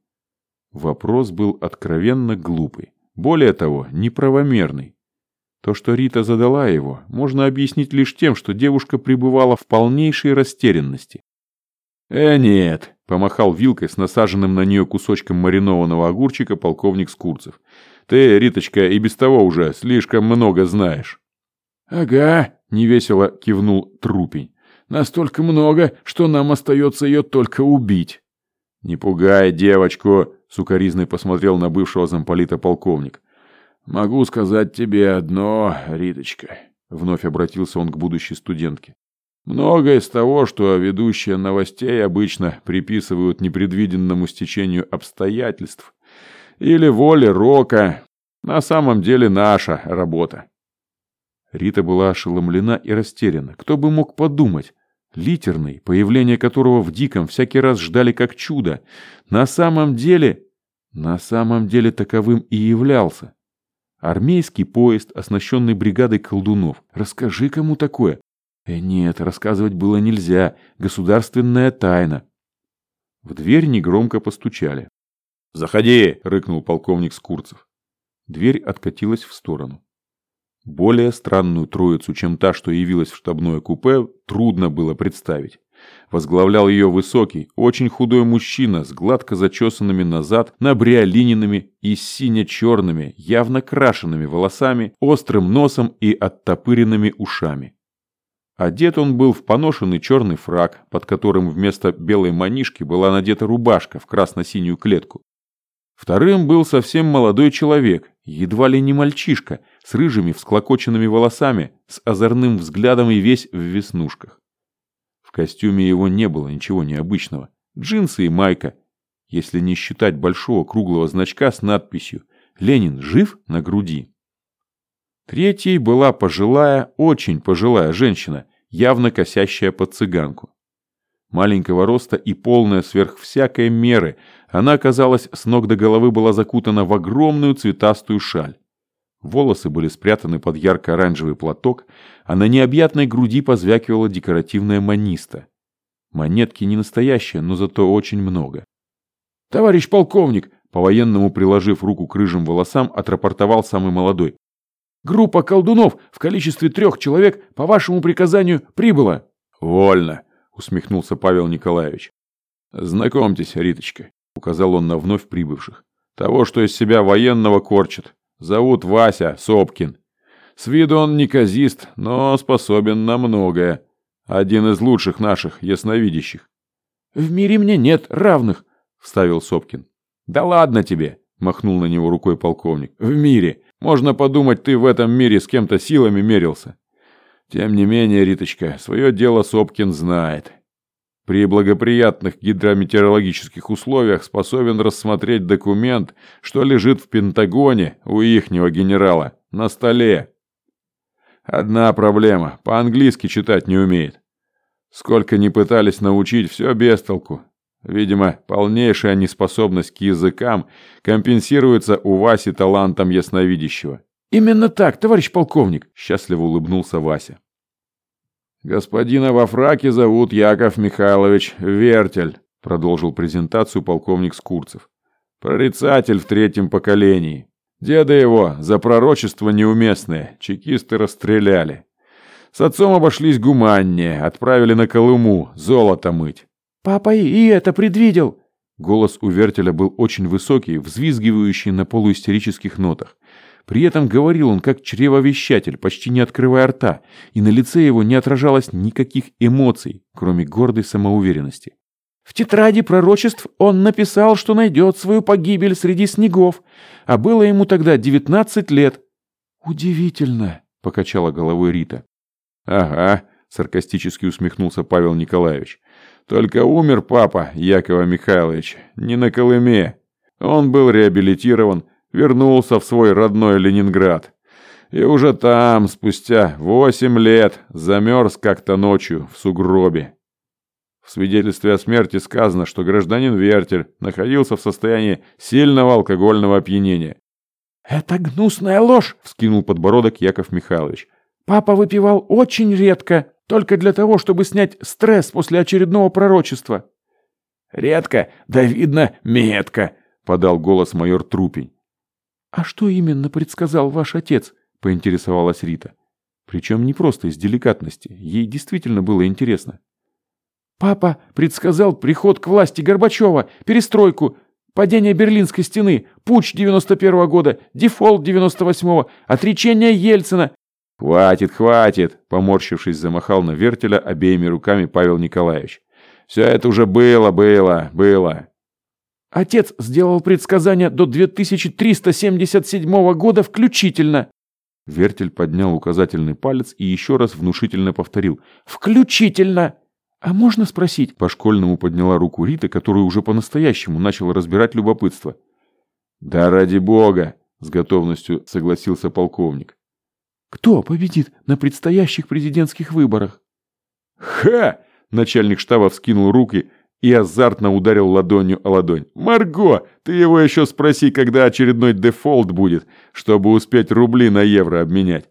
Вопрос был откровенно глупый. Более того, неправомерный. То, что Рита задала его, можно объяснить лишь тем, что девушка пребывала в полнейшей растерянности. «Э, нет», — помахал вилкой с насаженным на нее кусочком маринованного огурчика полковник Скурцев. «Ты, Риточка, и без того уже слишком много знаешь». «Ага», — невесело кивнул Трупень. Настолько много, что нам остается ее только убить». «Не пугай девочку», — сукоризной посмотрел на бывшего замполита полковник. «Могу сказать тебе одно, Риточка», — вновь обратился он к будущей студентке. «Многое из того, что ведущие новостей обычно приписывают непредвиденному стечению обстоятельств или воле Рока, на самом деле наша работа». Рита была ошеломлена и растеряна. Кто бы мог подумать? Литерный, появление которого в Диком всякий раз ждали как чудо, на самом деле... На самом деле таковым и являлся. Армейский поезд, оснащенный бригадой колдунов. Расскажи кому такое. Э, нет, рассказывать было нельзя. Государственная тайна. В дверь негромко постучали. «Заходи!» — рыкнул полковник Скурцев. Дверь откатилась в сторону. Более странную троицу, чем та, что явилась в штабное купе, трудно было представить. Возглавлял ее высокий, очень худой мужчина с гладко зачесанными назад, набриолиненными и сине-черными, явно крашенными волосами, острым носом и оттопыренными ушами. Одет он был в поношенный черный фраг, под которым вместо белой манишки была надета рубашка в красно-синюю клетку. Вторым был совсем молодой человек, едва ли не мальчишка, с рыжими всклокоченными волосами, с озорным взглядом и весь в веснушках. В костюме его не было ничего необычного. Джинсы и майка, если не считать большого круглого значка с надписью «Ленин жив» на груди. Третьей была пожилая, очень пожилая женщина, явно косящая под цыганку. Маленького роста и полная сверх всякой меры, она, казалось, с ног до головы была закутана в огромную цветастую шаль. Волосы были спрятаны под ярко-оранжевый платок, а на необъятной груди позвякивала декоративная маниста. Монетки не настоящие, но зато очень много. «Товарищ полковник!» По-военному приложив руку к рыжим волосам, отрапортовал самый молодой. «Группа колдунов в количестве трех человек по вашему приказанию прибыла!» «Вольно!» — усмехнулся Павел Николаевич. «Знакомьтесь, Риточка», — указал он на вновь прибывших. «Того, что из себя военного корчит, Зовут Вася Сопкин. С виду он неказист, но способен на многое. Один из лучших наших ясновидящих. «В мире мне нет равных», — вставил Сопкин. «Да ладно тебе», — махнул на него рукой полковник. «В мире. Можно подумать, ты в этом мире с кем-то силами мерился». Тем не менее, Риточка, свое дело Сопкин знает. При благоприятных гидрометеорологических условиях способен рассмотреть документ, что лежит в Пентагоне у ихнего генерала на столе. Одна проблема – по-английски читать не умеет. Сколько ни пытались научить, все без толку. Видимо, полнейшая неспособность к языкам компенсируется у Васи талантом ясновидящего. «Именно так, товарищ полковник!» – счастливо улыбнулся Вася. «Господина во фраке зовут Яков Михайлович Вертель», продолжил презентацию полковник Скурцев. «Прорицатель в третьем поколении. Деда его за пророчество неуместное чекисты расстреляли. С отцом обошлись гуманнее, отправили на Колыму золото мыть». «Папа и это предвидел!» Голос у Вертеля был очень высокий, взвизгивающий на полуистерических нотах. При этом говорил он как чревовещатель, почти не открывая рта, и на лице его не отражалось никаких эмоций, кроме гордой самоуверенности. В тетради пророчеств он написал, что найдет свою погибель среди снегов, а было ему тогда девятнадцать лет. «Удивительно», — покачала головой Рита. «Ага», — саркастически усмехнулся Павел Николаевич. «Только умер папа Якова Михайлович, не на Колыме. Он был реабилитирован, вернулся в свой родной Ленинград. И уже там, спустя восемь лет, замерз как-то ночью в сугробе. В свидетельстве о смерти сказано, что гражданин Вертель находился в состоянии сильного алкогольного опьянения. «Это гнусная ложь!» — вскинул подбородок Яков Михайлович. «Папа выпивал очень редко, только для того, чтобы снять стресс после очередного пророчества». «Редко, да видно, метко!» — подал голос майор Трупень. «А что именно предсказал ваш отец?» – поинтересовалась Рита. Причем не просто из деликатности, ей действительно было интересно. «Папа предсказал приход к власти Горбачева, перестройку, падение Берлинской стены, путч 91 -го года, дефолт 98-го, отречение Ельцина. «Хватит, хватит!» – поморщившись, замахал на вертеля обеими руками Павел Николаевич. «Все это уже было, было, было!» Отец сделал предсказание до 2377 года включительно. Вертель поднял указательный палец и еще раз внушительно повторил. «Включительно!» «А можно спросить?» По-школьному подняла руку Рита, которую уже по-настоящему начала разбирать любопытство. «Да ради бога!» – с готовностью согласился полковник. Кто победит на предстоящих президентских выборах? Ха! Начальник штаба вскинул руки и азартно ударил ладонью о ладонь. «Марго, ты его еще спроси, когда очередной дефолт будет, чтобы успеть рубли на евро обменять».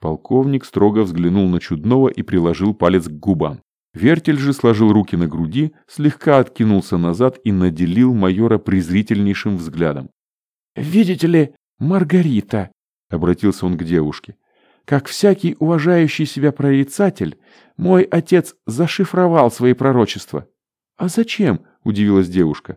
Полковник строго взглянул на Чудного и приложил палец к губам. Вертель же сложил руки на груди, слегка откинулся назад и наделил майора презрительнейшим взглядом. «Видите ли, Маргарита, — обратился он к девушке. «Как всякий уважающий себя прорицатель, мой отец зашифровал свои пророчества». «А зачем?» — удивилась девушка.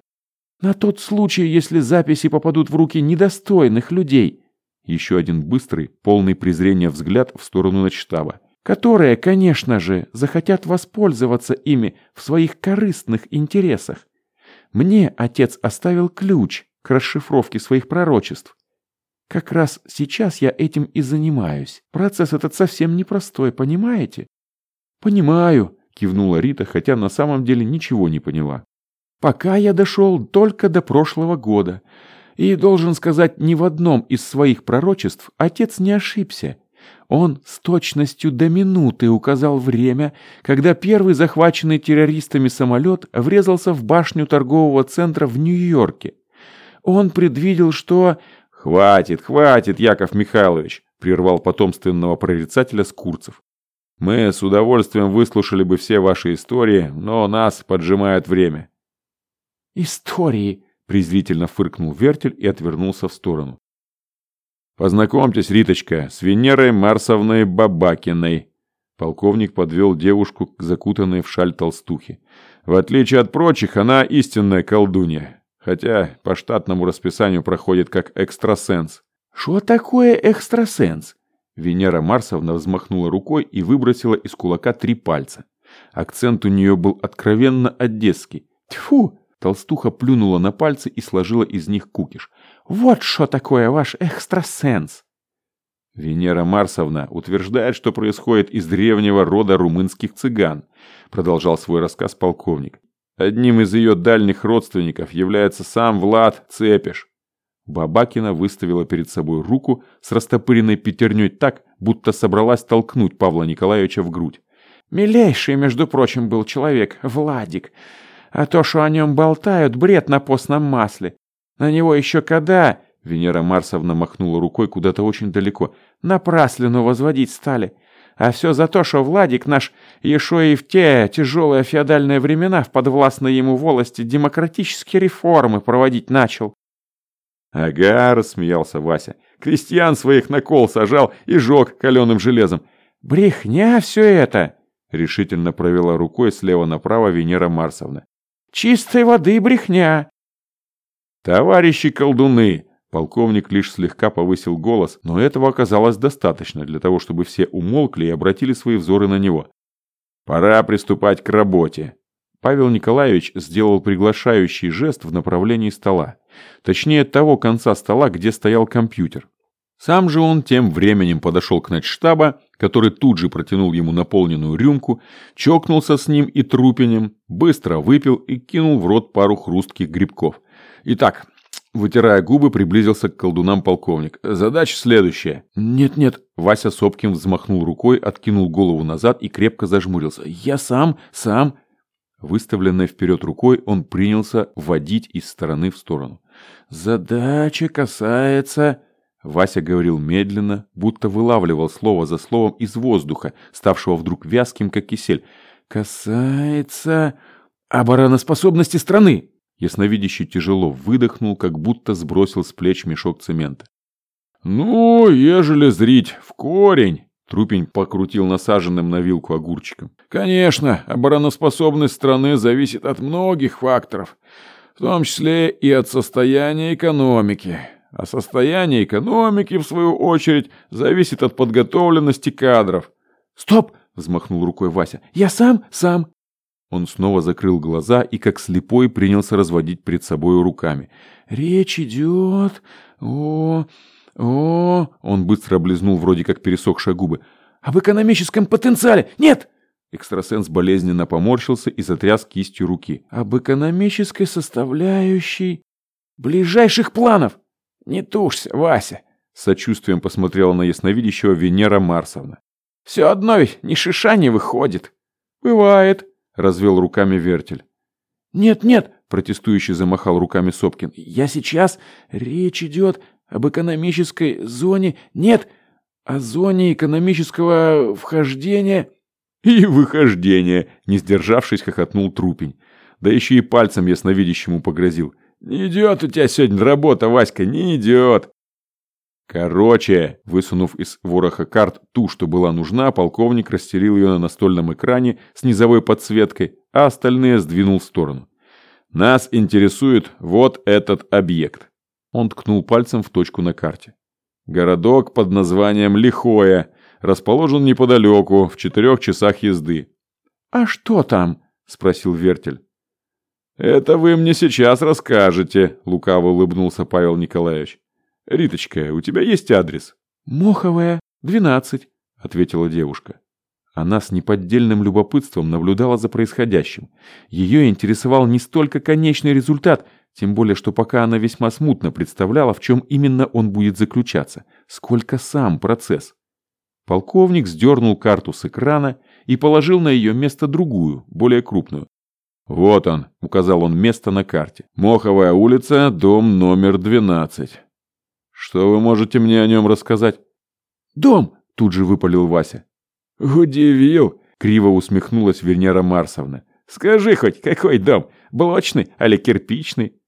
«На тот случай, если записи попадут в руки недостойных людей». Еще один быстрый, полный презрения взгляд в сторону начштаба. «Которые, конечно же, захотят воспользоваться ими в своих корыстных интересах. Мне отец оставил ключ к расшифровке своих пророчеств. Как раз сейчас я этим и занимаюсь. Процесс этот совсем непростой, понимаете? Понимаю, кивнула Рита, хотя на самом деле ничего не поняла. Пока я дошел только до прошлого года. И, должен сказать, ни в одном из своих пророчеств отец не ошибся. Он с точностью до минуты указал время, когда первый захваченный террористами самолет врезался в башню торгового центра в Нью-Йорке. Он предвидел, что «Хватит, хватит, Яков Михайлович!» – прервал потомственного прорицателя Скурцев. «Мы с удовольствием выслушали бы все ваши истории, но нас поджимает время». «Истории!» – презрительно фыркнул Вертель и отвернулся в сторону. «Познакомьтесь, Риточка, с Венерой Марсовной Бабакиной». Полковник подвел девушку к закутанной в шаль толстухе. «В отличие от прочих, она истинная колдунья. Хотя по штатному расписанию проходит как экстрасенс. «Что такое экстрасенс?» Венера Марсовна взмахнула рукой и выбросила из кулака три пальца. Акцент у нее был откровенно одесский. «Тьфу!» Толстуха плюнула на пальцы и сложила из них кукиш. «Вот что такое ваш экстрасенс!» Венера Марсовна утверждает, что происходит из древнего рода румынских цыган, продолжал свой рассказ полковник. Одним из ее дальних родственников является сам Влад Цепиш. Бабакина выставила перед собой руку с растопыренной пятерней так, будто собралась толкнуть Павла Николаевича в грудь. «Милейший, между прочим, был человек, Владик. А то, что о нем болтают, бред на постном масле. На него еще когда...» Венера Марсовна махнула рукой куда-то очень далеко. «Напраслину возводить стали. А все за то, что Владик наш еще и в те тяжелые феодальные времена в подвластной ему волости демократические реформы проводить начал. «Ага», — рассмеялся Вася, — «крестьян своих на кол сажал и жег каленым железом». «Брехня все это!» — решительно провела рукой слева направо Венера Марсовна. «Чистой воды брехня!» «Товарищи колдуны!» Полковник лишь слегка повысил голос, но этого оказалось достаточно для того, чтобы все умолкли и обратили свои взоры на него. «Пора приступать к работе». Павел Николаевич сделал приглашающий жест в направлении стола. Точнее, того конца стола, где стоял компьютер. Сам же он тем временем подошел к начштаба, который тут же протянул ему наполненную рюмку, чокнулся с ним и трупенем, быстро выпил и кинул в рот пару хрустких грибков. Итак, Вытирая губы, приблизился к колдунам полковник. «Задача следующая». «Нет-нет». Вася Сопкин взмахнул рукой, откинул голову назад и крепко зажмурился. «Я сам, сам». Выставленной вперед рукой он принялся водить из стороны в сторону. «Задача касается...» Вася говорил медленно, будто вылавливал слово за словом из воздуха, ставшего вдруг вязким, как кисель. «Касается обороноспособности страны!» Ясновидящий тяжело выдохнул, как будто сбросил с плеч мешок цемента. «Ну, ежели зрить в корень...» Трупень покрутил насаженным на вилку огурчиком. «Конечно, обороноспособность страны зависит от многих факторов, в том числе и от состояния экономики. а состояние экономики, в свою очередь, зависит от подготовленности кадров. «Стоп!» – взмахнул рукой Вася. «Я сам, сам!» Он снова закрыл глаза и, как слепой, принялся разводить перед собой руками. «Речь идет о... о...» Он быстро облизнул вроде как пересохшие губы. «Об экономическом потенциале! Нет!» Экстрасенс болезненно поморщился и затряс кистью руки. «Об экономической составляющей ближайших планов!» «Не тушься, Вася!» С сочувствием посмотрела на ясновидящего Венера Марсовна. «Все одно ведь ни шиша не выходит». «Бывает», — развел руками вертель. «Нет-нет», — протестующий замахал руками Сопкин. «Я сейчас... Речь идет об экономической зоне... Нет, о зоне экономического вхождения...» «И выхождения», — не сдержавшись, хохотнул Трупень. Да еще и пальцем ясновидящему погрозил. «Не идет у тебя сегодня работа, Васька, не идет!» Короче, высунув из вороха карт ту, что была нужна, полковник расстелил ее на настольном экране с низовой подсветкой, а остальные сдвинул в сторону. Нас интересует вот этот объект. Он ткнул пальцем в точку на карте. Городок под названием Лихое, расположен неподалеку, в четырех часах езды. «А что там?» – спросил Вертель. «Это вы мне сейчас расскажете», – лукаво улыбнулся Павел Николаевич. «Риточка, у тебя есть адрес?» «Моховая, 12», — ответила девушка. Она с неподдельным любопытством наблюдала за происходящим. Ее интересовал не столько конечный результат, тем более, что пока она весьма смутно представляла, в чем именно он будет заключаться, сколько сам процесс. Полковник сдернул карту с экрана и положил на ее место другую, более крупную. «Вот он», — указал он место на карте. «Моховая улица, дом номер 12. Что вы можете мне о нем рассказать? Дом! Тут же выпалил Вася. Удивил! Криво усмехнулась Венера Марсовна. Скажи хоть, какой дом? Блочный или кирпичный?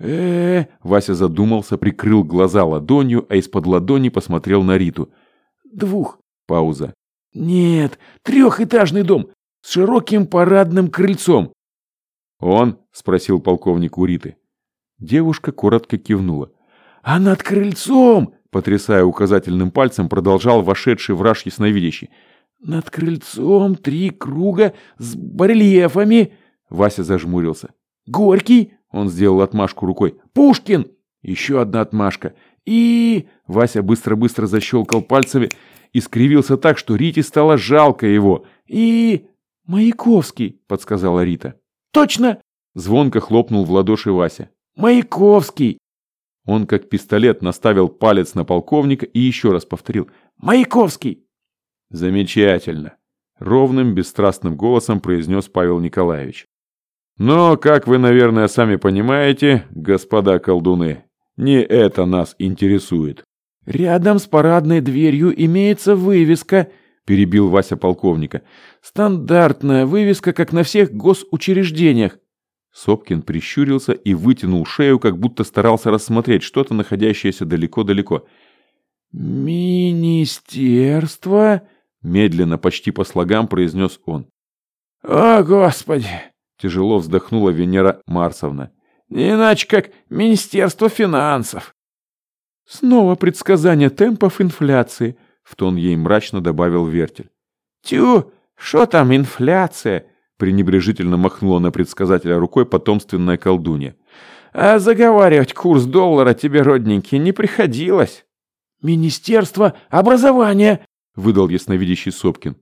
Э, Вася задумался, прикрыл глаза ладонью, а из-под ладони посмотрел на Риту. «Двух». Пауза. «Нет, трехэтажный дом с широким парадным крыльцом». «Он?» – спросил полковник у Риты. Девушка коротко кивнула. «А над крыльцом!» — потрясая указательным пальцем, продолжал вошедший враж ясновидящий. «Над крыльцом три круга с барельефами!» Вася зажмурился. «Горький!» — он сделал отмашку рукой. «Пушкин!» Еще одна отмашка. «И...» — Вася быстро-быстро защелкал пальцами и скривился так, что Рите стало жалко его. «И...» «Маяковский!» — подсказала Рита. «Точно!» — звонко хлопнул в ладоши Вася. «Маяковский!» Он как пистолет наставил палец на полковника и еще раз повторил «Маяковский!» «Замечательно!» — ровным, бесстрастным голосом произнес Павел Николаевич. «Но, как вы, наверное, сами понимаете, господа колдуны, не это нас интересует». «Рядом с парадной дверью имеется вывеска», — перебил Вася полковника. «Стандартная вывеска, как на всех госучреждениях. Сопкин прищурился и вытянул шею, как будто старался рассмотреть что-то, находящееся далеко-далеко. «Министерство?» — медленно, почти по слогам произнес он. «О, Господи!» — тяжело вздохнула Венера Марсовна. «Не иначе, как Министерство финансов». «Снова предсказание темпов инфляции», — в тон ей мрачно добавил Вертель. «Тю, что там инфляция?» пренебрежительно махнула на предсказателя рукой потомственная колдунья. «А заговаривать курс доллара тебе, родненький, не приходилось». «Министерство образования!» — выдал ясновидящий Сопкин.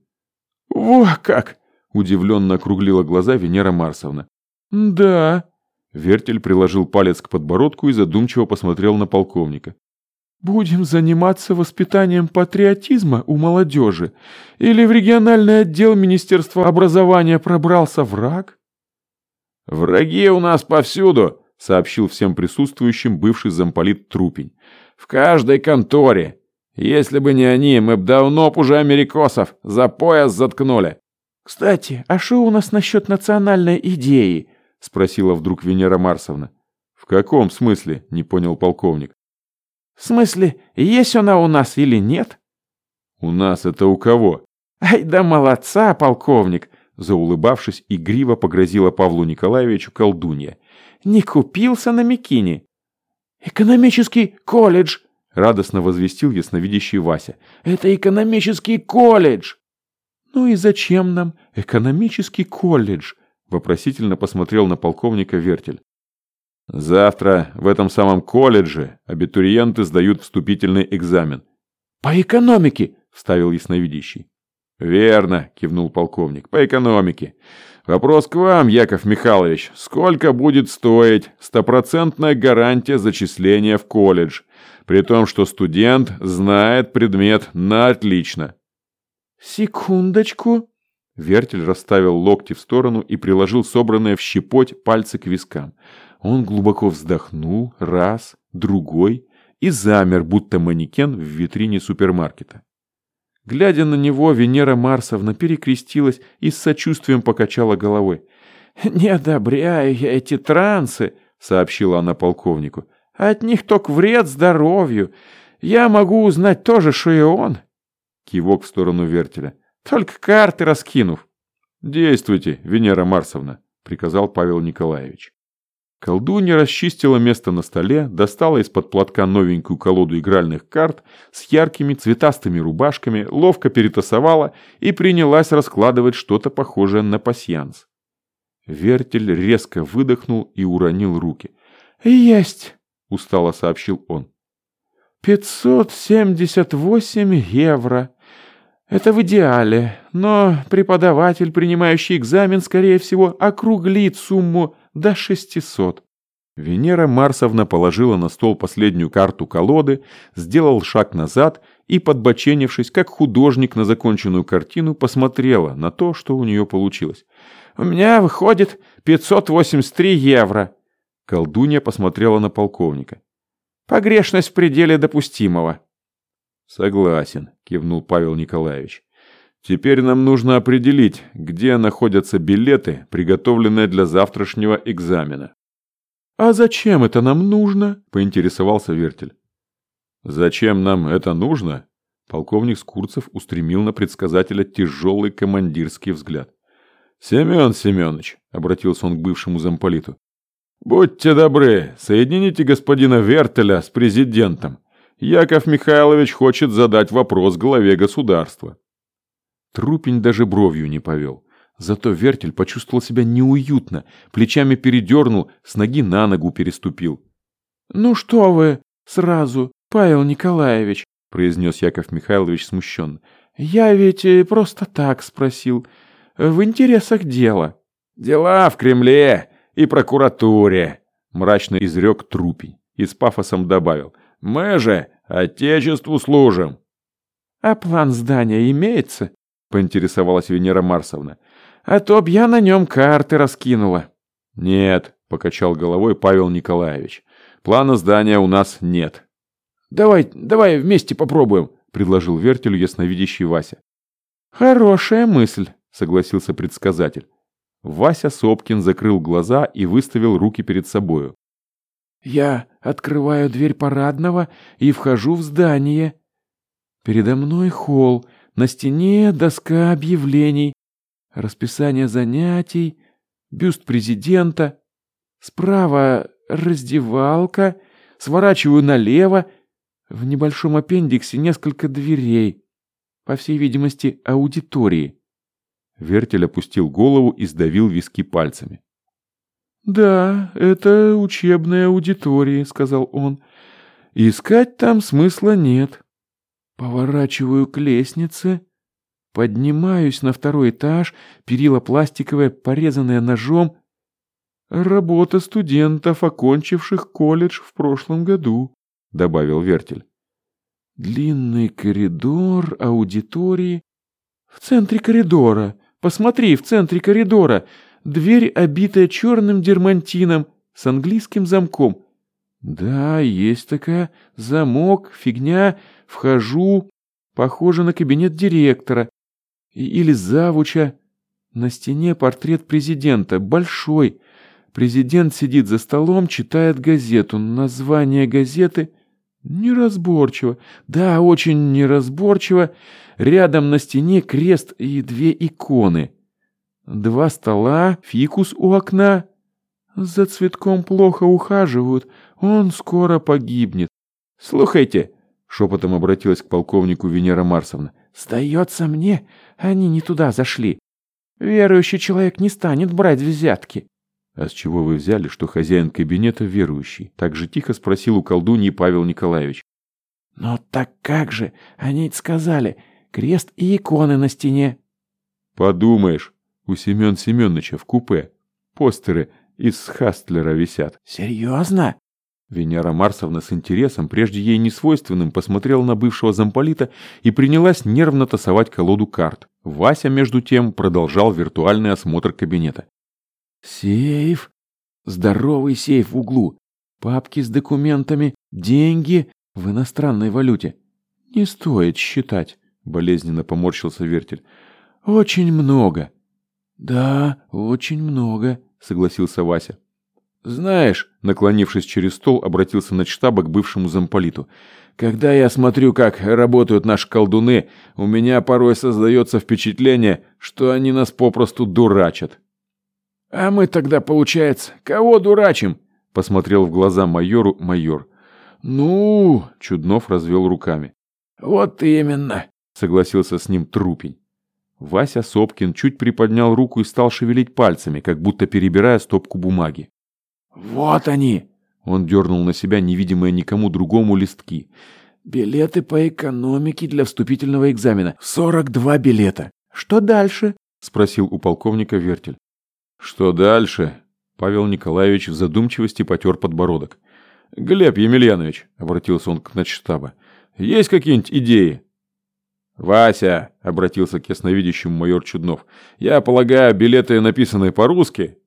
«Во как!» — удивленно округлила глаза Венера Марсовна. «Да». Вертель приложил палец к подбородку и задумчиво посмотрел на полковника. Будем заниматься воспитанием патриотизма у молодежи? Или в региональный отдел Министерства образования пробрался враг? «Враги у нас повсюду», — сообщил всем присутствующим бывший замполит Трупень. «В каждой конторе. Если бы не они, мы б давно б уже америкосов за пояс заткнули». «Кстати, а что у нас насчет национальной идеи?» — спросила вдруг Венера Марсовна. «В каком смысле?» — не понял полковник. В смысле, есть она у нас или нет? У нас это у кого? Ай да молодца, полковник, заулыбавшись, игриво погрозила Павлу Николаевичу колдунья. Не купился на Микине. «Экономический колледж!» — радостно возвестил ясновидящий Вася. «Это экономический колледж!» «Ну и зачем нам экономический колледж?» — вопросительно посмотрел на полковника Вертель. «Завтра в этом самом колледже абитуриенты сдают вступительный экзамен». «По экономике!» — вставил ясновидящий. «Верно», — кивнул полковник, — «по экономике. Вопрос к вам, Яков Михайлович. Сколько будет стоить стопроцентная гарантия зачисления в колледж, при том, что студент знает предмет на отлично?» «Секундочку». Вертель расставил локти в сторону и приложил собранные в щепоть пальцы к вискам. Он глубоко вздохнул раз, другой и замер, будто манекен в витрине супермаркета. Глядя на него, Венера Марсовна перекрестилась и с сочувствием покачала головой. «Не одобряю я эти трансы», — сообщила она полковнику. «От них только вред здоровью. Я могу узнать то же, что и он». Кивок в сторону вертеля. «Только карты раскинув». «Действуйте, Венера Марсовна», — приказал Павел Николаевич. Колдунья расчистила место на столе, достала из-под платка новенькую колоду игральных карт с яркими цветастыми рубашками, ловко перетасовала и принялась раскладывать что-то похожее на пасьянс. Вертель резко выдохнул и уронил руки. «Есть!» — устало сообщил он. «Пятьсот семьдесят восемь евро. Это в идеале, но преподаватель, принимающий экзамен, скорее всего, округлит сумму до 600. Венера Марсовна положила на стол последнюю карту колоды, сделал шаг назад и, подбоченившись, как художник на законченную картину, посмотрела на то, что у нее получилось. «У меня выходит 583 евро». Колдунья посмотрела на полковника. «Погрешность в пределе допустимого». «Согласен», — кивнул Павел Николаевич. Теперь нам нужно определить, где находятся билеты, приготовленные для завтрашнего экзамена. «А зачем это нам нужно?» – поинтересовался Вертель. «Зачем нам это нужно?» Полковник Скурцев устремил на предсказателя тяжелый командирский взгляд. «Семен Семенович», — обратился он к бывшему замполиту, — «будьте добры, соедините господина Вертеля с президентом. Яков Михайлович хочет задать вопрос главе государства». Трупень даже бровью не повел. Зато Вертель почувствовал себя неуютно, плечами передернул, с ноги на ногу переступил. «Ну что вы, сразу, Павел Николаевич», — произнес Яков Михайлович смущенно. «Я ведь э, просто так спросил. В интересах дела». «Дела в Кремле и прокуратуре», — мрачно изрек Трупень и с пафосом добавил. «Мы же Отечеству служим». «А план здания имеется?» — поинтересовалась Венера Марсовна. «А то б я на нем карты раскинула». «Нет», — покачал головой Павел Николаевич. «Плана здания у нас нет». «Давай, давай вместе попробуем», — предложил вертелю ясновидящий Вася. «Хорошая мысль», — согласился предсказатель. Вася Сопкин закрыл глаза и выставил руки перед собою. «Я открываю дверь парадного и вхожу в здание. Передо мной холл, на стене доска объявлений, расписание занятий, бюст президента. Справа раздевалка, сворачиваю налево. В небольшом аппендиксе несколько дверей. По всей видимости, аудитории. Вертель опустил голову и сдавил виски пальцами. «Да, это учебная аудитория», — сказал он. «Искать там смысла нет». Поворачиваю к лестнице, поднимаюсь на второй этаж, перила пластиковые, порезанные ножом. Работа студентов, окончивших колледж в прошлом году, добавил Вертель. Длинный коридор, аудитории. В центре коридора, посмотри, в центре коридора, дверь, обитая черным дермантином, с английским замком. Да, есть такая, замок, фигня, Вхожу, похоже на кабинет директора или завуча. На стене портрет президента, большой. Президент сидит за столом, читает газету. Название газеты неразборчиво. Да, очень неразборчиво. Рядом на стене крест и две иконы. Два стола, фикус у окна. За цветком плохо ухаживают, он скоро погибнет. Слухайте, шепотом обратилась к полковнику Венера Марсовна, сдается мне, они не туда зашли. Верующий человек не станет брать взятки. «А с чего вы взяли, что хозяин кабинета верующий?» Так же тихо спросил у колдуньи Павел Николаевич. «Но так как же? Они сказали, крест и иконы на стене». «Подумаешь, у Семен Семеновича в купе постеры из Хастлера висят». «Серьезно?» Венера Марсовна с интересом, прежде ей не свойственным, посмотрела на бывшего замполита и принялась нервно тасовать колоду карт. Вася, между тем, продолжал виртуальный осмотр кабинета. «Сейф? Здоровый сейф в углу. Папки с документами, деньги в иностранной валюте. Не стоит считать», — болезненно поморщился Вертель. «Очень много». «Да, очень много», — согласился Вася. «Знаешь», — наклонившись через стол, обратился на штаба к бывшему замполиту, «когда я смотрю, как работают наши колдуны, у меня порой создается впечатление, что они нас попросту дурачат». «А мы тогда, получается, кого дурачим?» — посмотрел в глаза майору майор. «Ну...» — Чуднов развел руками. «Вот именно», — согласился с ним Трупень. Вася Сопкин чуть приподнял руку и стал шевелить пальцами, как будто перебирая стопку бумаги. «Вот они!» Он дернул на себя невидимые никому другому листки. «Билеты по экономике для вступительного экзамена. 42 билета. Что дальше?» — спросил у полковника Вертель. «Что дальше?» Павел Николаевич в задумчивости потер подбородок. «Глеб Емельянович», — обратился он к начштаба, — «есть какие-нибудь идеи?» «Вася», — обратился к ясновидящему майор Чуднов, — «я полагаю, билеты написаны по-русски?»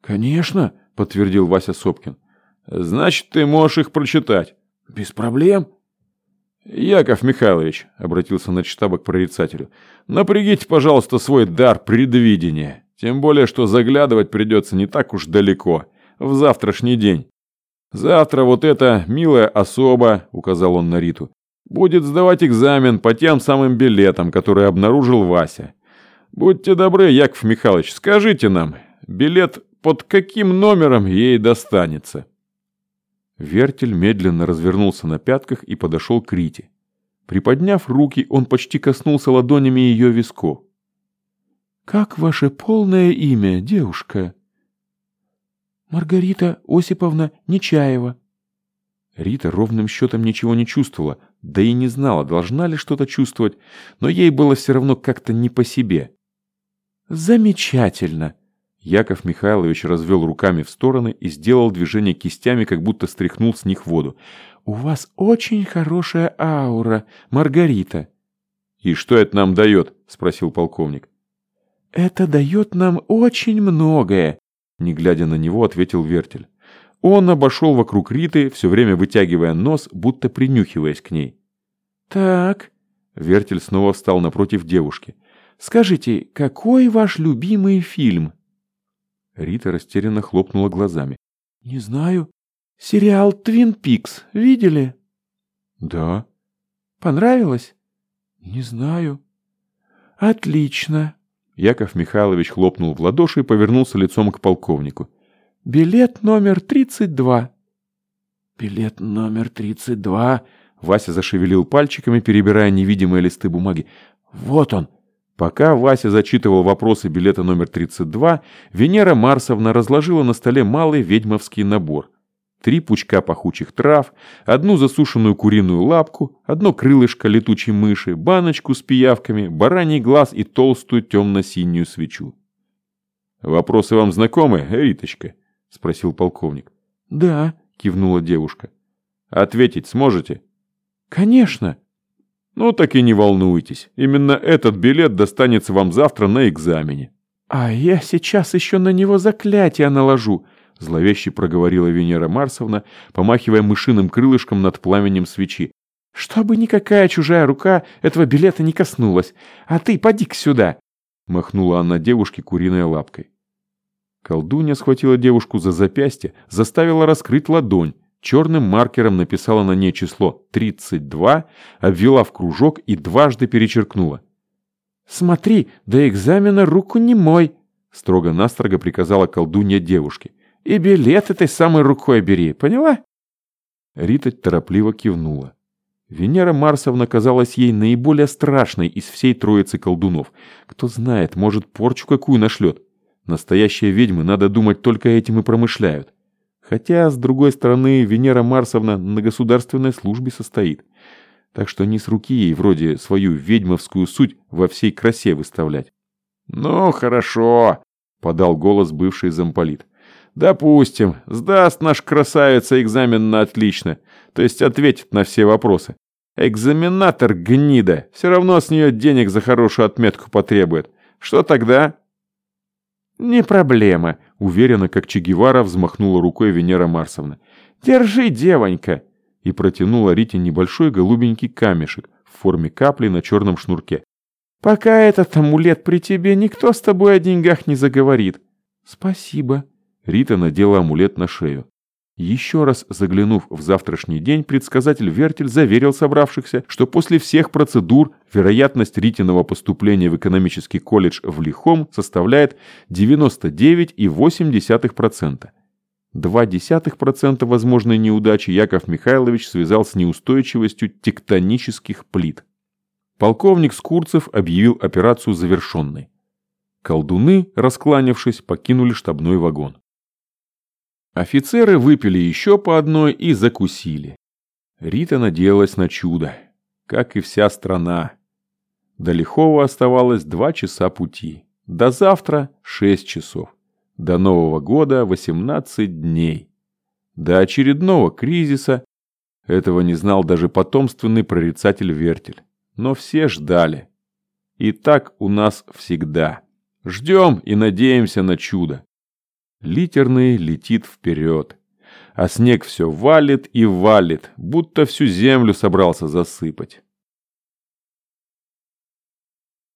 «Конечно», — подтвердил Вася Сопкин. «Значит, ты можешь их прочитать». «Без проблем». «Яков Михайлович», — обратился на штаба к прорицателю, — «напрягите, пожалуйста, свой дар предвидения. Тем более, что заглядывать придется не так уж далеко, в завтрашний день. Завтра вот эта милая особа, — указал он на Риту, — будет сдавать экзамен по тем самым билетам, которые обнаружил Вася. Будьте добры, Яков Михайлович, скажите нам, билет под каким номером ей достанется?» Вертель медленно развернулся на пятках и подошел к Рите. Приподняв руки, он почти коснулся ладонями ее висков. «Как ваше полное имя, девушка?» «Маргарита Осиповна Нечаева». Рита ровным счетом ничего не чувствовала, да и не знала, должна ли что-то чувствовать, но ей было все равно как-то не по себе. «Замечательно!» Яков Михайлович развел руками в стороны и сделал движение кистями, как будто стряхнул с них воду. «У вас очень хорошая аура, Маргарита». «И что это нам дает?» – спросил полковник. «Это дает нам очень многое», – не глядя на него, ответил Вертель. Он обошел вокруг Риты, все время вытягивая нос, будто принюхиваясь к ней. «Так...» – Вертель снова встал напротив девушки. «Скажите, какой ваш любимый фильм?» Рита растерянно хлопнула глазами. «Не знаю. Сериал «Твин Пикс» видели?» «Да». «Понравилось?» «Не знаю». «Отлично». Яков Михайлович хлопнул в ладоши и повернулся лицом к полковнику. «Билет номер 32». «Билет номер 32...» Вася зашевелил пальчиками, перебирая невидимые листы бумаги. «Вот он!» Пока Вася зачитывал вопросы билета номер 32, Венера Марсовна разложила на столе малый ведьмовский набор. Три пучка пахучих трав, одну засушенную куриную лапку, одно крылышко летучей мыши, баночку с пиявками, бараний глаз и толстую темно-синюю свечу. «Вопросы вам знакомы, Риточка?» – спросил полковник. «Да», – кивнула девушка. «Ответить сможете?» «Конечно», ну так и не волнуйтесь, именно этот билет достанется вам завтра на экзамене. А я сейчас еще на него заклятие наложу, зловеще проговорила Венера Марсовна, помахивая мышиным крылышком над пламенем свечи. Чтобы никакая чужая рука этого билета не коснулась. А ты поди-ка сюда. Махнула она девушке куриной лапкой. Колдунья схватила девушку за запястье, заставила раскрыть ладонь, черным маркером написала на ней число 32, обвела в кружок и дважды перечеркнула. «Смотри, до экзамена руку не мой!» строго-настрого приказала колдунья девушке. И билет этой самой рукой бери, поняла?» Рита торопливо кивнула. Венера Марсовна казалась ей наиболее страшной из всей троицы колдунов. Кто знает, может, порчу какую нашлет. Настоящие ведьмы, надо думать, только этим и промышляют. Хотя, с другой стороны, Венера Марсовна на государственной службе состоит. Так что не с руки ей вроде свою ведьмовскую суть во всей красе выставлять. «Ну, хорошо», — подал голос бывший замполит. «Допустим, сдаст наш красавица экзамен на отлично, то есть ответит на все вопросы. Экзаменатор гнида, все равно с нее денег за хорошую отметку потребует. Что тогда?» «Не проблема», — уверенно, как Че Гевара взмахнула рукой Венера Марсовна. «Держи, девонька!» и протянула Рите небольшой голубенький камешек в форме капли на черном шнурке. «Пока этот амулет при тебе, никто с тобой о деньгах не заговорит». «Спасибо». Рита надела амулет на шею. Еще раз заглянув в завтрашний день, предсказатель Вертель заверил собравшихся, что после всех процедур вероятность Ритиного поступления в экономический колледж в Лихом составляет 99,8%. 0,2% возможной неудачи Яков Михайлович связал с неустойчивостью тектонических плит. Полковник Скурцев объявил операцию завершенной. Колдуны, раскланявшись, покинули штабной вагон. Офицеры выпили еще по одной и закусили. Рита надеялась на чудо, как и вся страна. До Лихова оставалось два часа пути. До завтра шесть часов. До Нового года восемнадцать дней. До очередного кризиса этого не знал даже потомственный прорицатель Вертель. Но все ждали. И так у нас всегда. Ждем и надеемся на чудо. Литерный летит вперед. А снег все валит и валит, будто всю землю собрался засыпать.